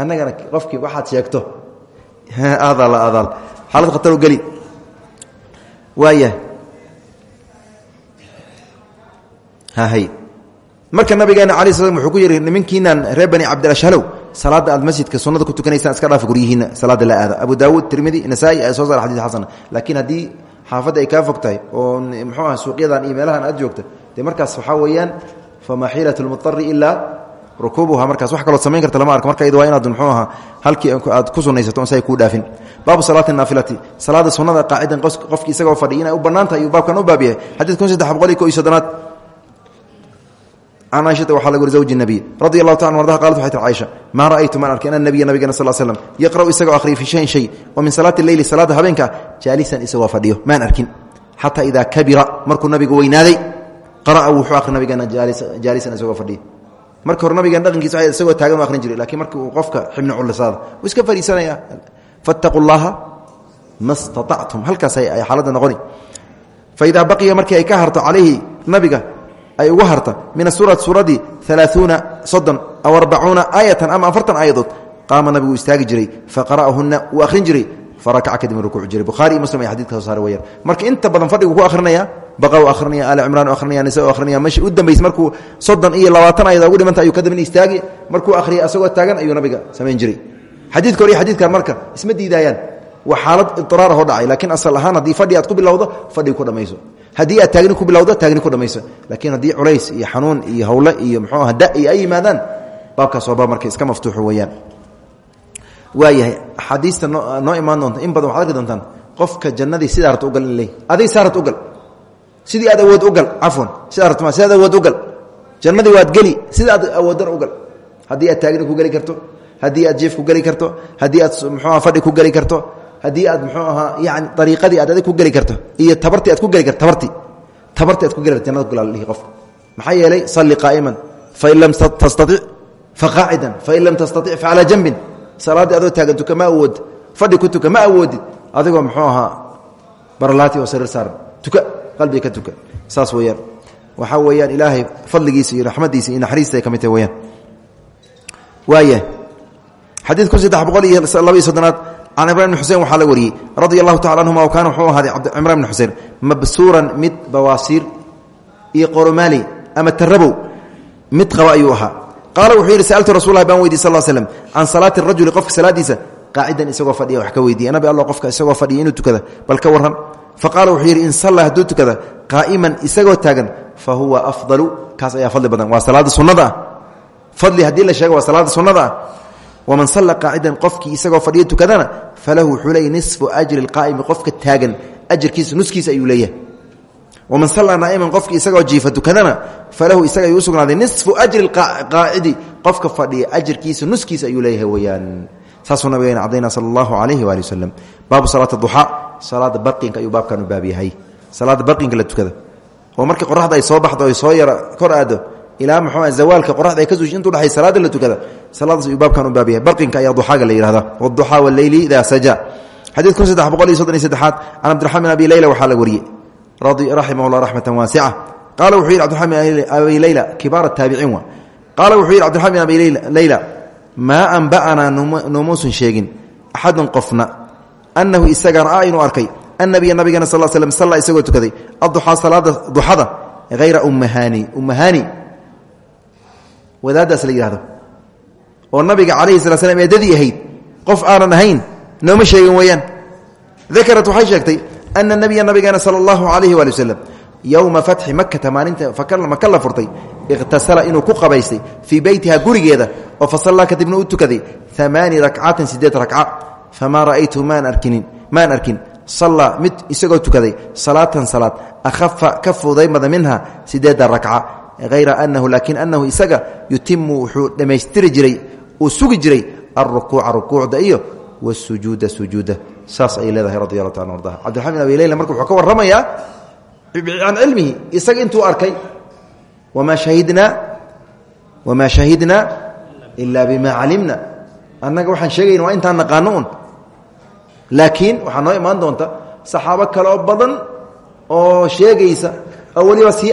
annagana qofkii waxaad sheegto. Aadaal aadaal xaalad khatar geli. Waaya hahay marka nabigeena ala sl wuxuu ku yihi nimankiinaan reer bani cabdilashalow salaada aad masjidka sunada ku tukanaysaan iska dhaafa guryihiina salaada la aada. Abu daawuud tirmidi nasaa-i ay soo saara xadis xasana laakiin haddii xaafadda ay kaa fog oo muxuu suuqyadan iyo meelahan joogta dee markaas waxaa weeyaan famaa xiilat lmutari ilaa rukuubuha markaas wax kaloo samayn karta lama arko. Marka waa inaad muxuu ahaa halkii aad ku sunaysato say kuu dhaafin. Baabu salaati naafilati. Salaada sunada qaacidan qofki isagoo fadhiy inay u bannaan tahay ayuu baabkan u baab kun saddex boqol ko iyo soddonaad. Can caaishata laga wari zawji allahu taala ardaha qalat waxay tir caaisha ra'aytu maan arkay ana nabiya nabigana sal slam yaqra'u isagoo akhriya fii shayin shay oo min salaati leyli salaada habeenka jaalisan isagoo fadhiyo. Maan arkin. Xataa idaa kabira markuu nabigu weynaaday qara'a wuxuu akhri nabigeena jaalisan isagoo fadhiyo marka hore nabigan dhaqankiisa isagoo taagan u jiray lakiin marka uu qofka xibni culisaada wuu iska fadhiisanaya fattaquu llaha halkaas ay xaaladda noqoni. Faidaa baqiya markii ay ka harto calayhi nabiga ay uga harta min asuurati suuradii alaaثuuna soddon aw arbacuuna aayatan ama afartan aayadood qaama nabigu istaagi jiray faqara'ahuna wuu akhrin jiray farakaca kadib rukuuc jiray. Bukhaari iyo muslim ay xadidka soo saare weyaan marka inta badan fadhigu ku akhrinaya baqa u akhrinaya ali cimraan u akhrinaya nisa u akhrinaya meshi u dambaysa markuu soddon iyo labaatan ayada ugu dhimanta ayuu kadibna istaagi markuu akhriyay asagoo taagan ayuu nabiga samayn jiray. Xadiidka hore iyo xadiidkan marka isma diidaayaan waa xaalad idiraarahoo dhacay laakiin asal ahaan haddii fadhi aad ku bilowdo fadhigi ku dhammayso haddii aad taagni ku bilowdo taagni ku dhamayso. Laakiin haddii culays iyo xanuun iyo hawle iyo mxuu aha da iyo ay yimaadaan baabkaas baab marka iska maftuuxo weeyaan waayahay. Axaadiista noo imaan doonta. In badan waxad arki doontaan qofka jannadii sidaa rabta ugal in ley adig saa rabta ugal sidii aad awood ugal cafwan. Sidaa rabta ma sidaad awood ugal jannadii waad geli. Sida aad awooddan ugal haddii aad taagni ku geli karto haddii aad jief ku geli karto haddii aad mxuuaha fadhi ku geli karto haddii aad mxuu ahaa yani ariiqadii aad adig ku geli karto iyo tabartii aad ku geli karto tabartii tabartii aad ku geli karto jannada kugalaalihi qofka maxaa yeelay salli qaa'iman fain lam tastatic faqaacidan fain lam tastatic facalaa janbin salaaddii adoo taagan tuka ma awood fadhi ku tuka ma awoodid adigoo muxuu ahaa baralaati oo sariir saaran. Tuka qalbiga ka tuka. Saas weeyaan. Waxaa weeyaan ilaahay fadligiisa iyo raxmadiisa iyo naxariista ka mid tahay weyaan waaya xadiid kun saddex boqol iyo laba iyo soddonaad can cimran bn xusein waxaa la wariyey radia allahu tacala anhuma o kaana wuxuu ahaaday cimran bn xusein mabsuuran mid bawaasiir iyo qoromaali ama tarabow mid qaba ayuu ahaa qaala wuxuu yidhi sa'altu rasuulahi baan weydiy sal slm can salaati rajuli qofka salaadiisa? Qaacidan isagoo fadhiya wax ka weydiiya. Nabi alla qofka isagoo fadhiya inuu tukada bal ka warran. Wuxuu yidhi in salla hadduu tukada qaa'iman isagoo taagan fa huwa afdalu. Kaas ayaa fadli badan. Waa salaada sunnada ah. Fadli haddii la sheego waa salaada sunnada ah. Waman salla qaacidan qofkii isagoo fadhiyo tukadana falahu wuxuu nisfu ajri lqaa'imi qofka taagan ajarkiisa nuskiisa ayuu leeyahay waman sallaa naa'iman qofkii isagoo jiifa tukadana falahu isaga ayuu usugnaaday nisfu ajri qaacidi qofka fadhiya ajarkiisa nuskiisa ayuu leeyahay weyaan saasuu nabigeena cadayna sala allahu calayhi waali wasalam baabu salaat duxaa salaada barqinka ayuu baabkan u baab yahay salaada barqinka la tukada oo markii qoraxda ay soo baxdo ay soo yara kor aado ilaa muxuu zawaalka qoraxda ay ka suushi intuu dhaxay salaada la tukada salaadaas ayuu baabkan u baab yahay barqinka ayaa duxaaga la yihahda waduxaa waleyli idaa saja xadiid kun saddex boqol iyo soddon iyo saddexaad can cabdiraxmaan bin abi leyla waxaa la wariyey raximah llah raxmatan waasica qaala wuxuu yidhi cbdiraxman bin abi leyla kibaar taabiciin wa qaala wuxuu yidhi cbdiraxman bin abi leyla maa anba'anaa noomuusan sheegin axadun qofna annahu isaga ra'aa inuu arkay annabiya nabigana sal slm salla isagoo tukaday adduxaa salaada duxada hayra ummahani ummahani wadaaddaas la yihahdo oo nabiga calayhi sala slam eedadii ahayd qof aanan ahayn nooma sheegin weeyaan dakarat waxay sheegtay ana nabiya nabigeena sala allahu calayhi waali waslem yowma fatxi makata maalinta maka la furtay ikhtasala inuu ku qabaystay fii beytiha gurigeeda oo fasallaa kadibna u tukaday amaani rakcatin sideed rakca famaa ra'aytu maan arkin sallaa mid isagoo tukaday salaatan salaad akhafa ka fudaymada minha sideeda rakca hayra anahu laakin anahu isaga yutimu wuxuu dhammaystiri jiray uu sugi jiray alrukuuca rukuucda iyo wasujuuda sujuuda saas ay leedahay radi allahu taala ardaha. Cabdiraxman bin abi leyla marka ka warramayaa can cilmihi isaga intuu arkay wamaa shahidnaa wamaa shahidnaa ilaa bimaa calimna. Annaga waxaan sheegayna waa intaan naqaano laakiin waxaa noo imaan doonta saxaabo kaleoo badan oo sheegaysa oo weliba sii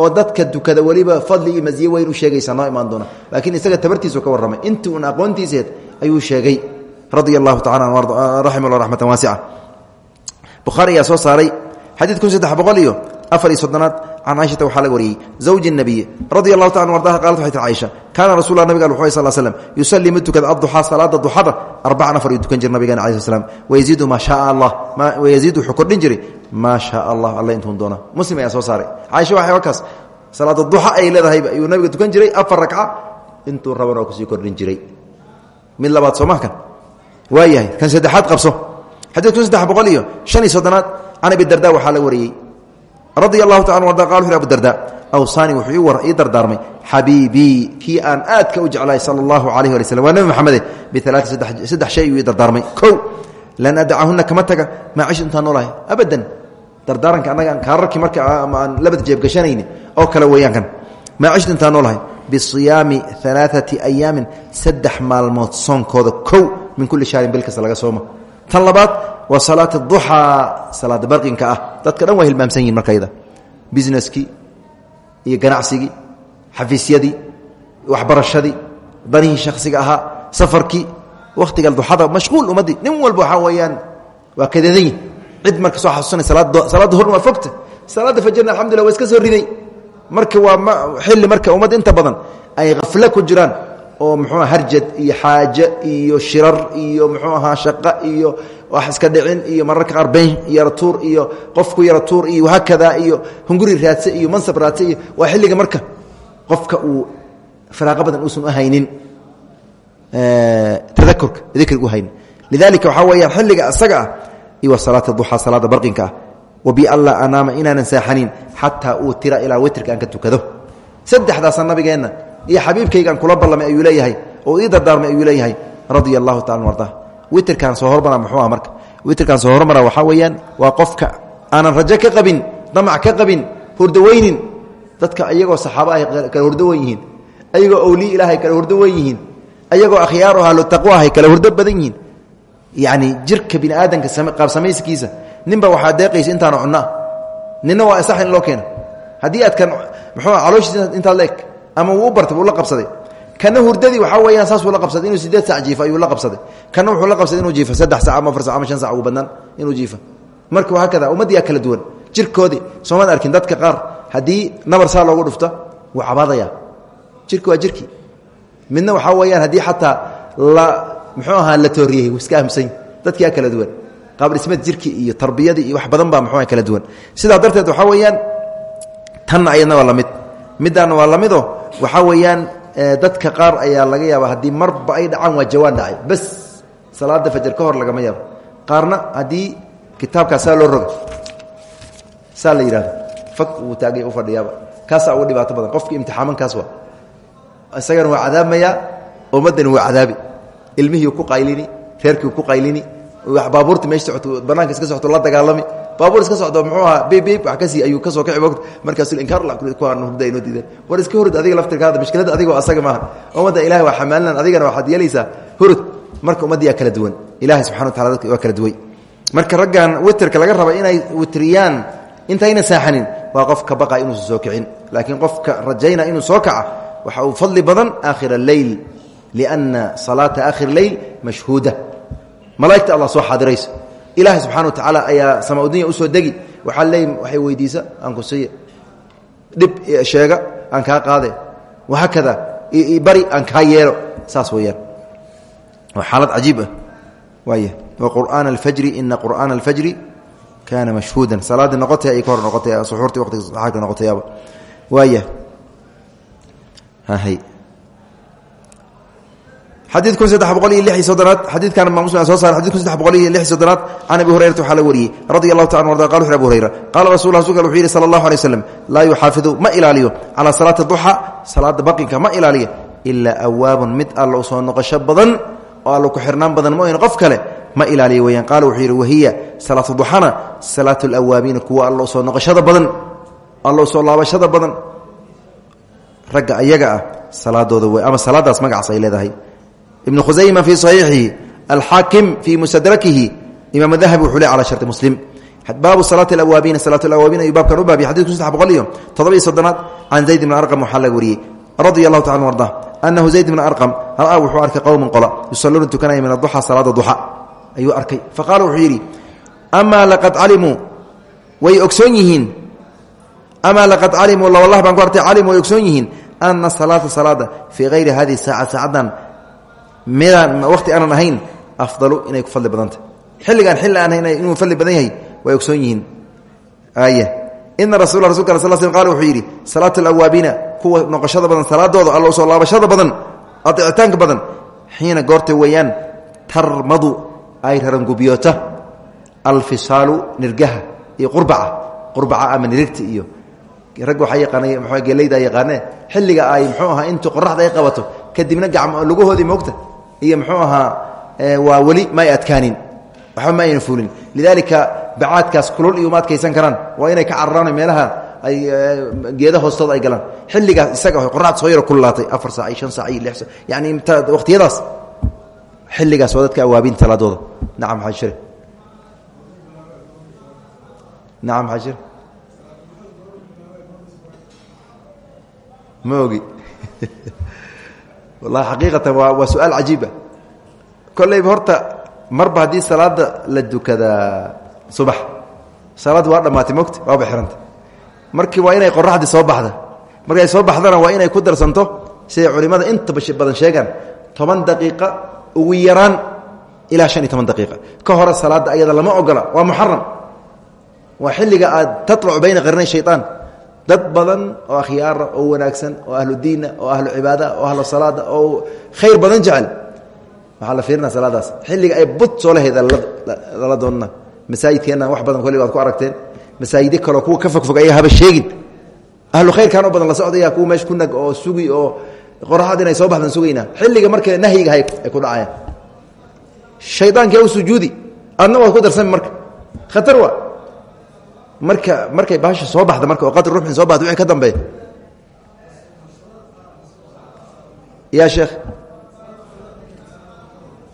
oo dadka dukada weliba fadli iyo u sheegaysa noo imaan doona. Laakiin isaga tabartiisu ka warramay. Intii un aqoontiiseed ayuu sheegay radia allahu tacala an raxima llah raxmatan waasica bukhaari ayaa soo saaray xadiid kun saddex boqol iyo afar iyo soddonaad can caaishata waxaa laga wariyey zawji nabiy radi allahu taala ardaha qalat waxay tii caaisha kaana rasul lah nabiga wuxu sal slm yusalii mid tukada adduxaa salaada duxada arbacan afar iyuu tukan jir nabigeena cala slam wayaziidu maa shaa allah wayaziidu wuxuu kordhin jiray maa shaa allah alle intuun doona muslim ayaa soo saaray. Caaisha waxay wakaas salaada duxa ay leedahayba ayuu nabiga tukan jiray afar ragca intuu raban oo ku sii kordhin jiray. Mid labaad soomahkan waa yahay kan saddexaad qabso. Xadiid kun saddex boqol iyo shan iyo soddonaad can abi darda waxaa la wariyey. Radia allahu taala arda qal wuxu abu darda awsaani wuxuu ii dardaarmay. Xabiibii kii aan aadka u jeclahay sala allahu calayh wali slm waa nebi maxamede bialaati saddex shay uu ii dardaarmay. Kow lan adacahuna kama taga maa cish intaan noolahay. Abadan dardaaranka annaga kaararkii marka aan labad jeebgashanayni oo kale weeyaan kan maa cishtu intaan noolahay. Bisiyaami alaaati ayaamin saddex maalmood soonkooda. Kow min kulli shahrin bil kasta laga sooma tan labaad waa salaat duxaa salaada barqinka ah. Dadka dhan waa hilmaamsan yihiin markayda. Busineskii iyo ganacsigii xafiisyadii waxbarashadii danihii shaksiga ahaa safarkii wakhtiga duxada mashquul ummaddii nin walba waxaa weeyaan waa kadeedanyi cid marka soo xasuusanay salaadda horna waa fogta. Salaadda fajrna alxamdullah waa iska soo riday. Marka waa xilli marka ummad inta badan ay khaflo ku jiraan oo muxuu harjad iyo xaaje iyo shirar iyo muxuu ahaa shaqo iyo wax iska dhicin iyo mararka qaar been yara tuur iyo qofku yara tuur iyo wahaakada iyo hunguri raadse iyo mansab raadse iyo waa xilliga marka qofka uu firaaqo badan uusan u haynin tadakurka dikriga u haynin. Lidalika waxaa weeyaan xilliga isaga ah iyo salaata duxaa salaada barqinka ah. Wabi alla anaama inaanan saaxanin xataa uu tira ilaa witrka aan ka tukado. Saddexdaasa nabigeenna iyo xabiibkaygaan kula ballamay ayuu leeyahay oo ii dardaarmay ayuu leeyahay radia allahu taala arda soo hormara muxuu ah marka? Witrkaan soo hormara waxaa weeyaan waa qofka aanan rajo qabin damac qabin hurdaweynin dadka iyagoo saxaaba hurdo wen yihiin ayagoo awliya ilaahay wen yihiin ayagoo akhyaaro ahlu taqwo ahay kala hurdo badan yihiin. Yacni jirka bini aadamka qaabsamayskiisa ninba waxaa deeqaysa intaana cunaa nina waa sax in loo keena haddii aad kan muxuu calooshiisa intaad leeg ama wuu bartay wuu la qabsaday. Kana hurdadii waxaa weeyaan saasuu la qabsaday inuu sideed sac jiifo ayuu la qabsaday. Kana wuxuu la qabsaday inuu jiifo saddex sac ama afar sac ama shan sac ugu badnaan inuu jiifo marka waa hakada ummaddiyaa kala duwan. Jirkoodii soomaad arkin dadka qaar haddii nabar saa loogu dhufto wuu cabaadaya jirki waa jirki. Midna waxaa weeyaan haddii xataa la muxuu ahaa la tooriyey wuu iska ahmsany dadkiyaa kala duwan. Qaabdhismeed jirki iyo tarbiyadii iyo wax badan baa muxuuha kala duwan. Sidaa darteed waxaa weeyaan tanna ayadna waa la mid middaanna waa lamidoo waxaa weeyaan dadka qaar ayaa laga yaaba haddii marba ay dhacaan waa jawaan dhacay. Bas salaada fajar ka hor lagama yaabo. Qaarna haddii kitaabkaas saa loo roga saa la yidhahdo fag uu taagay u fadhiyaaba kaasaa ugu dhibaato badan. Qofkii imtixaamankaas waa isagana waa cadaabmayaa ummaddani waa cadaabi. Ilmihii ku qaylini reerkii ku qaylini baabuurta meesha socoto banaanka iska socoto la dagaalami. Baabuur iska socdo muxuu ahaa bbb wax ka sii ayuu ka soo kaci moogta markaasuu inkaar kuwaan hurda inoo diideen. War iska hurud adiga laftirkaada mishkilada adigoo asaga maaha. Ummadda ilahay waa xamaalinan adigana waxaad yeelaysaa hurud. Marka ummaddiyaa kala duwan. Ilahay subxana wa tacala dadka waa kala duway. Marka raggan witerka laga raba inay witriyaan intayna saaxanin waa qof ka baqa inuusan soo kicin. Laakiin qofka rajayna inuu soo kaca waxa uu fadli badan aakhir alleyl lianna salaata aakhir leyl mashhuuda malaa'igta allah soo xaadirayso ilaahay subxana wa tacaala ayaa samaudunya u soo degi. Waxaa leey waxay weydiisa aan ku siiya dhib sheega aan kaa qaade. Wahaakada bari aan kaa yeelo. Saas weeyaan. Waa xaalad cajiib ah. Waaya wa qur'aana alfajri ina qur'aana alfajri kaana mashhuudan. Salaaddii noqotay ay ka hor noqotay suxuurtii waqtiga saxaagta noqotayaaba waaya xadii kun saddex boqol iyo lix iyo soddonaad. Xadiidkan imaam muslim soo saaray. Xadid kun saddex boqol iyo lix iyo soddonaad. Can abi hurayrata waxaa la wariyey. Radi allahu taala arda qala wuxu abu hurayra qaala rasul rasulka wuxuu yidhi sala allahu alay waslam laa yuxaafidu ma ilaaliyo. Calaa salaati duxa salaada baqinka ma ilaaliyo. Ilaa awaabun mid alla u soo noqosho badan oo alla ku xirnaan badan mooyn qof kale ma ilaaliyo weyaan qaala wuxuu yidhi wahiya salaatu duxana salaatu lawaabiina kuwa alla u soo noqoshada badan alla u soo laabashada badan. Ragga ayaga ah salaadooda ibn khusayma fii saxiixihi alxaakim fii mustadrakihi imaam dahabi wuxuu le cala sharti muslim. Baabu salaati alawaabiina salaat alawaabiin ayuu baabkan u baabiy xadidku saddex boqol iyo toddoba iyo soddonaad can zayd ibni arqam waxaa laga wariyey. Radia allahu tacala arda anahu zayd ibni arqam raa wuxuu arkay qowman qola yusalluuna tukanaya min aduxa salaada duxa ayuu arkay. Faqaala wuxuu yidhi amaa laqad calimuu way ogsoon yihiin. Amaa laqad calimuu lawallah baan ku artay calimuu way ogsoon yihiin ana salaata salaada fii hayri hadihi saaca saacaddan midaan waqti aanan ahayn afdalu inay ku fadli badanta xilligaan xilli aan hayn inuu fadli badan yahay way ogsoon yihiin. Ina rasul rasulka sal sl qala wuxuu yidhi salaatu alawaabiina kuwa noqoshada badan salaadooda alla u soo laabashada badan aicitaanka badan xiina goorta weeyaan tarmadu ay rarangubiyoota alfisaalu nirgaha iyo qurbaca. Qurbaca ama nirigta iyo rag waxaa yaqaanay mxua geelayda yaqaanee xilliga ay muxuu ahaa intuu qoraxda ay qabato kadibna gacmo lugahoodii moogta iyo muxuu ahaa waa weli ma ay adkaanin waxba ma ayna fuulin. Lidaalika bacaadkaas kulul iyo uma karaan. Waa inay ka cararaan meelaha ay geeda hoostooda ay galaan. Xilligaas isaga qoraxda soo yaro kululaatay afar saac iyo saac iyo lix saac. Yani waqtiyadaas xilligaas waa dadka awaabin talaadooda. Nacam maxaa shire nacam maxaa wallahi xaqiiqatan waa su'aal cajiiba kollayba horta marba haddii salaada la dukadaa subax salaadda waa dhammaatay mogta waaba xihanta markii waa inay qoraxdii soo baxda. Markay soo baxdana waa inay ku darsanto siday culimmada inta badan sheegaan toban daqiiqa ugu yaraan ilaa shan iyo toban daqiiqa. Ka hore salaadda ayada lama ogola waa muxaram waa xilliga aad tatlacu bayna qarnay shayطaan dad badan oo akhyaara oo wanaagsan oo ahlu diina oo ahlu cibaada oo ahlu salaada oo khayr badan jecel. Waxaa la fiirina salaadaas. Xilliga ay bud soo lahayd lala doonana masaajidkeenna wax badan kolli baad ku aragteen. Masaajidyo kaleo kuwa ka fogfog ayaa haba sheegin ahlu khayrkan oo badan la socdaya kuwa meesha ku nag oo sugi oo qoraxad inay soo baxdan sugaynaa xilliga marka nahyiga hay ay ku dhacayaan. Shaydaanki u sujuudi. Adna waad ku darsami marka. Khatar waa marka markay baasha soo baxda marka oo qadr ruuxin soo baxda wixii ka dambeeya yaa sheekh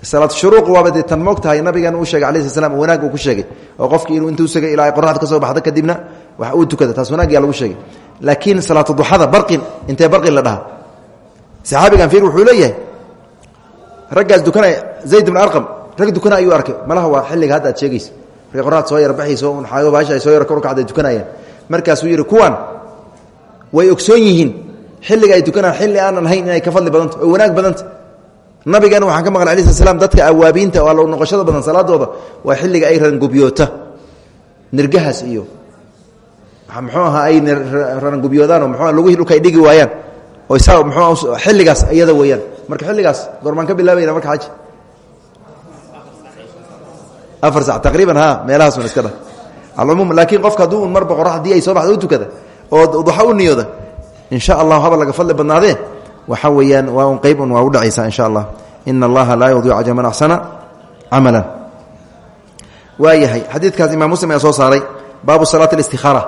salaad shuruuq waaba dee tan moog tahay nabigan uu sheegay alayh sl slam wanaag uu ku sheegay. Oo qofkii inuu intuu segay ilaa ay qoraxda ka soo baxda kadibna wax uu tukada taas wanaag yaa lagu sheegay. Laakiin salaatu duxada barin intee barin la dhaha saxaabigan fiir wuxuu leeyahay raggaas dukanaya zayd bn arqam rag dukana ayuu arkay malaha waa xilliga hadda aad sheegaysa qoraxda soo yar baxayso xaago baasha ay soo yar korkacday dukanayaan markaasuu yidhi kuwan way ogsoon yihiin. Xilliga ay dukanaan xilli aanan ahayn inay ka fadli badanta oo wanaag badanta. Nabigeena waxaan ka maqlay alai sl slam dadka awaabiinta oo alla noqoshada badan salaadooda waa xilliga ay rangubyoota nirgahaas iyo muxuu ahaa ay rangubyoodaan oo mxu lugihii dhulka ay dhigi waayaan. Oo isaga mxuu xilligaas iyada weeyaan. Marka xilligaas goormaan ka bilaabayna marka xaj afar sac taqriiban ha meelahaasun iska dha alcumuum laakiin qofka hadduu un marba qorax haddii ay soo baxda u tukada oo duxa u niyooda in sha allahu haba laga fadli badnaadee waxa weeyaan waa un qayb un waa u dhacaysaa in sha allah. Ina allaha laa yudiicu ajra man axsana camalan waa yahay xadiidkaas imaam muslim ayaa soo saaray baabu salaat اlistikaara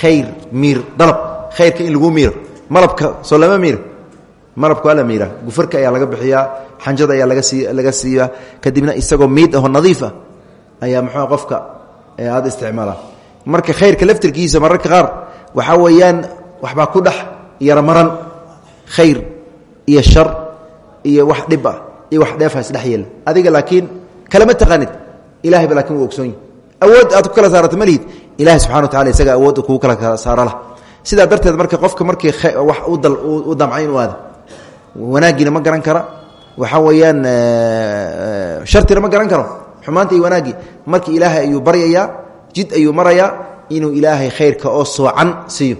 khayr miir dalab. Khayrka in lagu miiro malabka soo lama miiro. Malabka waa la miira gufarka ayaa laga bixiyaa xanjada ayaa laga sii laga siiyaa kadibna isagoo miid aho nadiif ah ayaa muxua qofka aada isticmaala. Marka khayrka laftirkiisa mararka qaar waxaa weeyaan waxbaa ku dhex yaramaran khayr iyo shar iyo wax dhib ah iyo wax dheefa isdhex yeela adiga laakiin kalama taqaanid ilahay ba laakiin wuu ogsoonyi awood aad ku kala saarata malihid ilahay subxana wa tacala isaga awood kugu kala saarala. Sidaa darteed marka qofka markii wax u damcay inuu aado wanaagiina ma garan kara. Waxaa weeyaan shartina ma garan karo xumaanta iyo wanaaggii marka ilaahay ayuu baryayaa jid ayuu marayaa inuu ilaahay khayrka oo soocan siiyo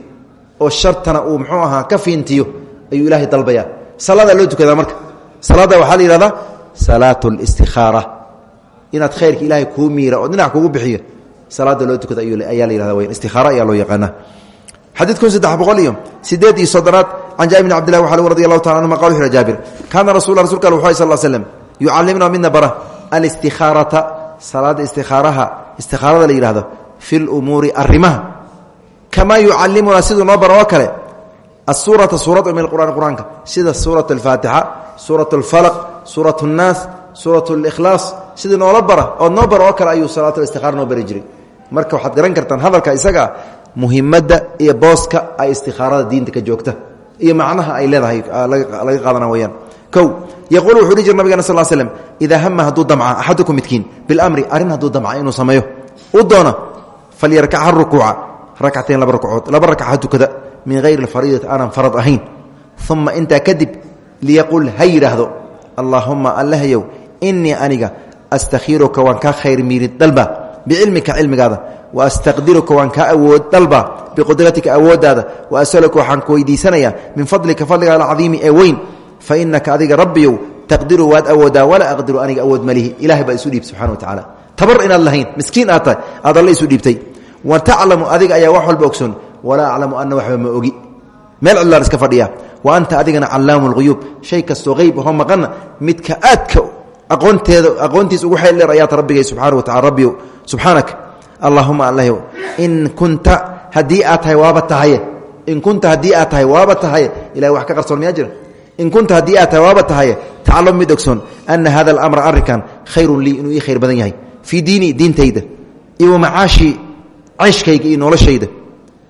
oo shartana uu muxuu ahaa ka fiintiyo ayuu ilaahay dalbayaa. Salaadaa loo tukadaa marka. Salaadda waxaa la yihahdaa salaat اlistikaara inaad khayrka ilaahay kuu miira oo dhinac kugu bixiyo. Salaada loo tukada ayaa la yihahda wyn istikaara ayaa loo yaqaana xadiid kun saddex boqol iyo sideed iyo soddonaad can jaabir bn abdillah waxa radi allahu taala anhuma qal wuxu jaabir. Kaana rasul rasulka al wuxu sal slm yucallimna midna bara alistikaarata salaada istikaaraha istikaarada la yihahdo fi lumuuri arimaha kamaa yucalimuna siduu noo bara oo kale asuurata suurad min qur'an qur'aanka. Sida suurat alfaatixa suurat alfalaq suurat اnnaas suurat اlikhlaas sidii noola bara ood noo bara oo kale ayuu salaat istikaara noo bari jiray. Marka waxaad garan kartaan hadalka isagaa muhimadda iyo booska ay istikaarada diinta ka joogta iyo macnaha ay leedahay laga qaadana o yaquul wuxuu dhihi jir nabigana sal slm idaa hama hadduu damca axadukum midkiin bilamri arrin hadduu damca inuu sameeyo. U doono falyarkac ha rukuuca. Rakcatayn laba rakcood laba rakca ha tukada min hayri alfariidati aanan farad ahayn. Uma intaa kadib liyaqul ha yidhaahdo allaahuma allahyow inii aniga astakhiruka waan kaa khayr miirid dalba bicilmika cilmigaada wa astaqdiruka waan kaa awood dalba biqudratika awooddaada wa asaluka waxaan ku weydiisanayaa min fadlika fadliga alcadiimi ee weyn fa inaka adiga rabbiyow taqdiru waad awoodaa walaa aqdiru aniga awood malihi ilahay baa isu dhiib subxana wa tacala tabar inaad lahayn miskiin aad tahay aad alle isu dhiibtay. Wa taclamu adiga ayaa wax walba ogsoon. Walaa aclamu ana waxba ma ogi. Meel cidlaan iska fadhiya wa anta adigana callaamu lhuyuub shay kastoo qeyb ahoo maqanna midka aadka aqoonteeda aqoontiis ugu xeel dheer ayaad rabbigay subxana wa tacala rabbiyow. Subxaanak allaahuma allahw in kunta haddii aad tahay waaba tahaye. In kunta haddii aad tahay waaba tahaye. Ilahay wax ka qarsoon miyaa jira in kunta haddii aad tahay waaba tahaye taclam mid ogsoon ana hada alamra arrinkan khayrun lii inuu ii khayr badan yahay. Fii diini diintayda. Iyo wa macaashii ceyshkayga iyo noloshayda.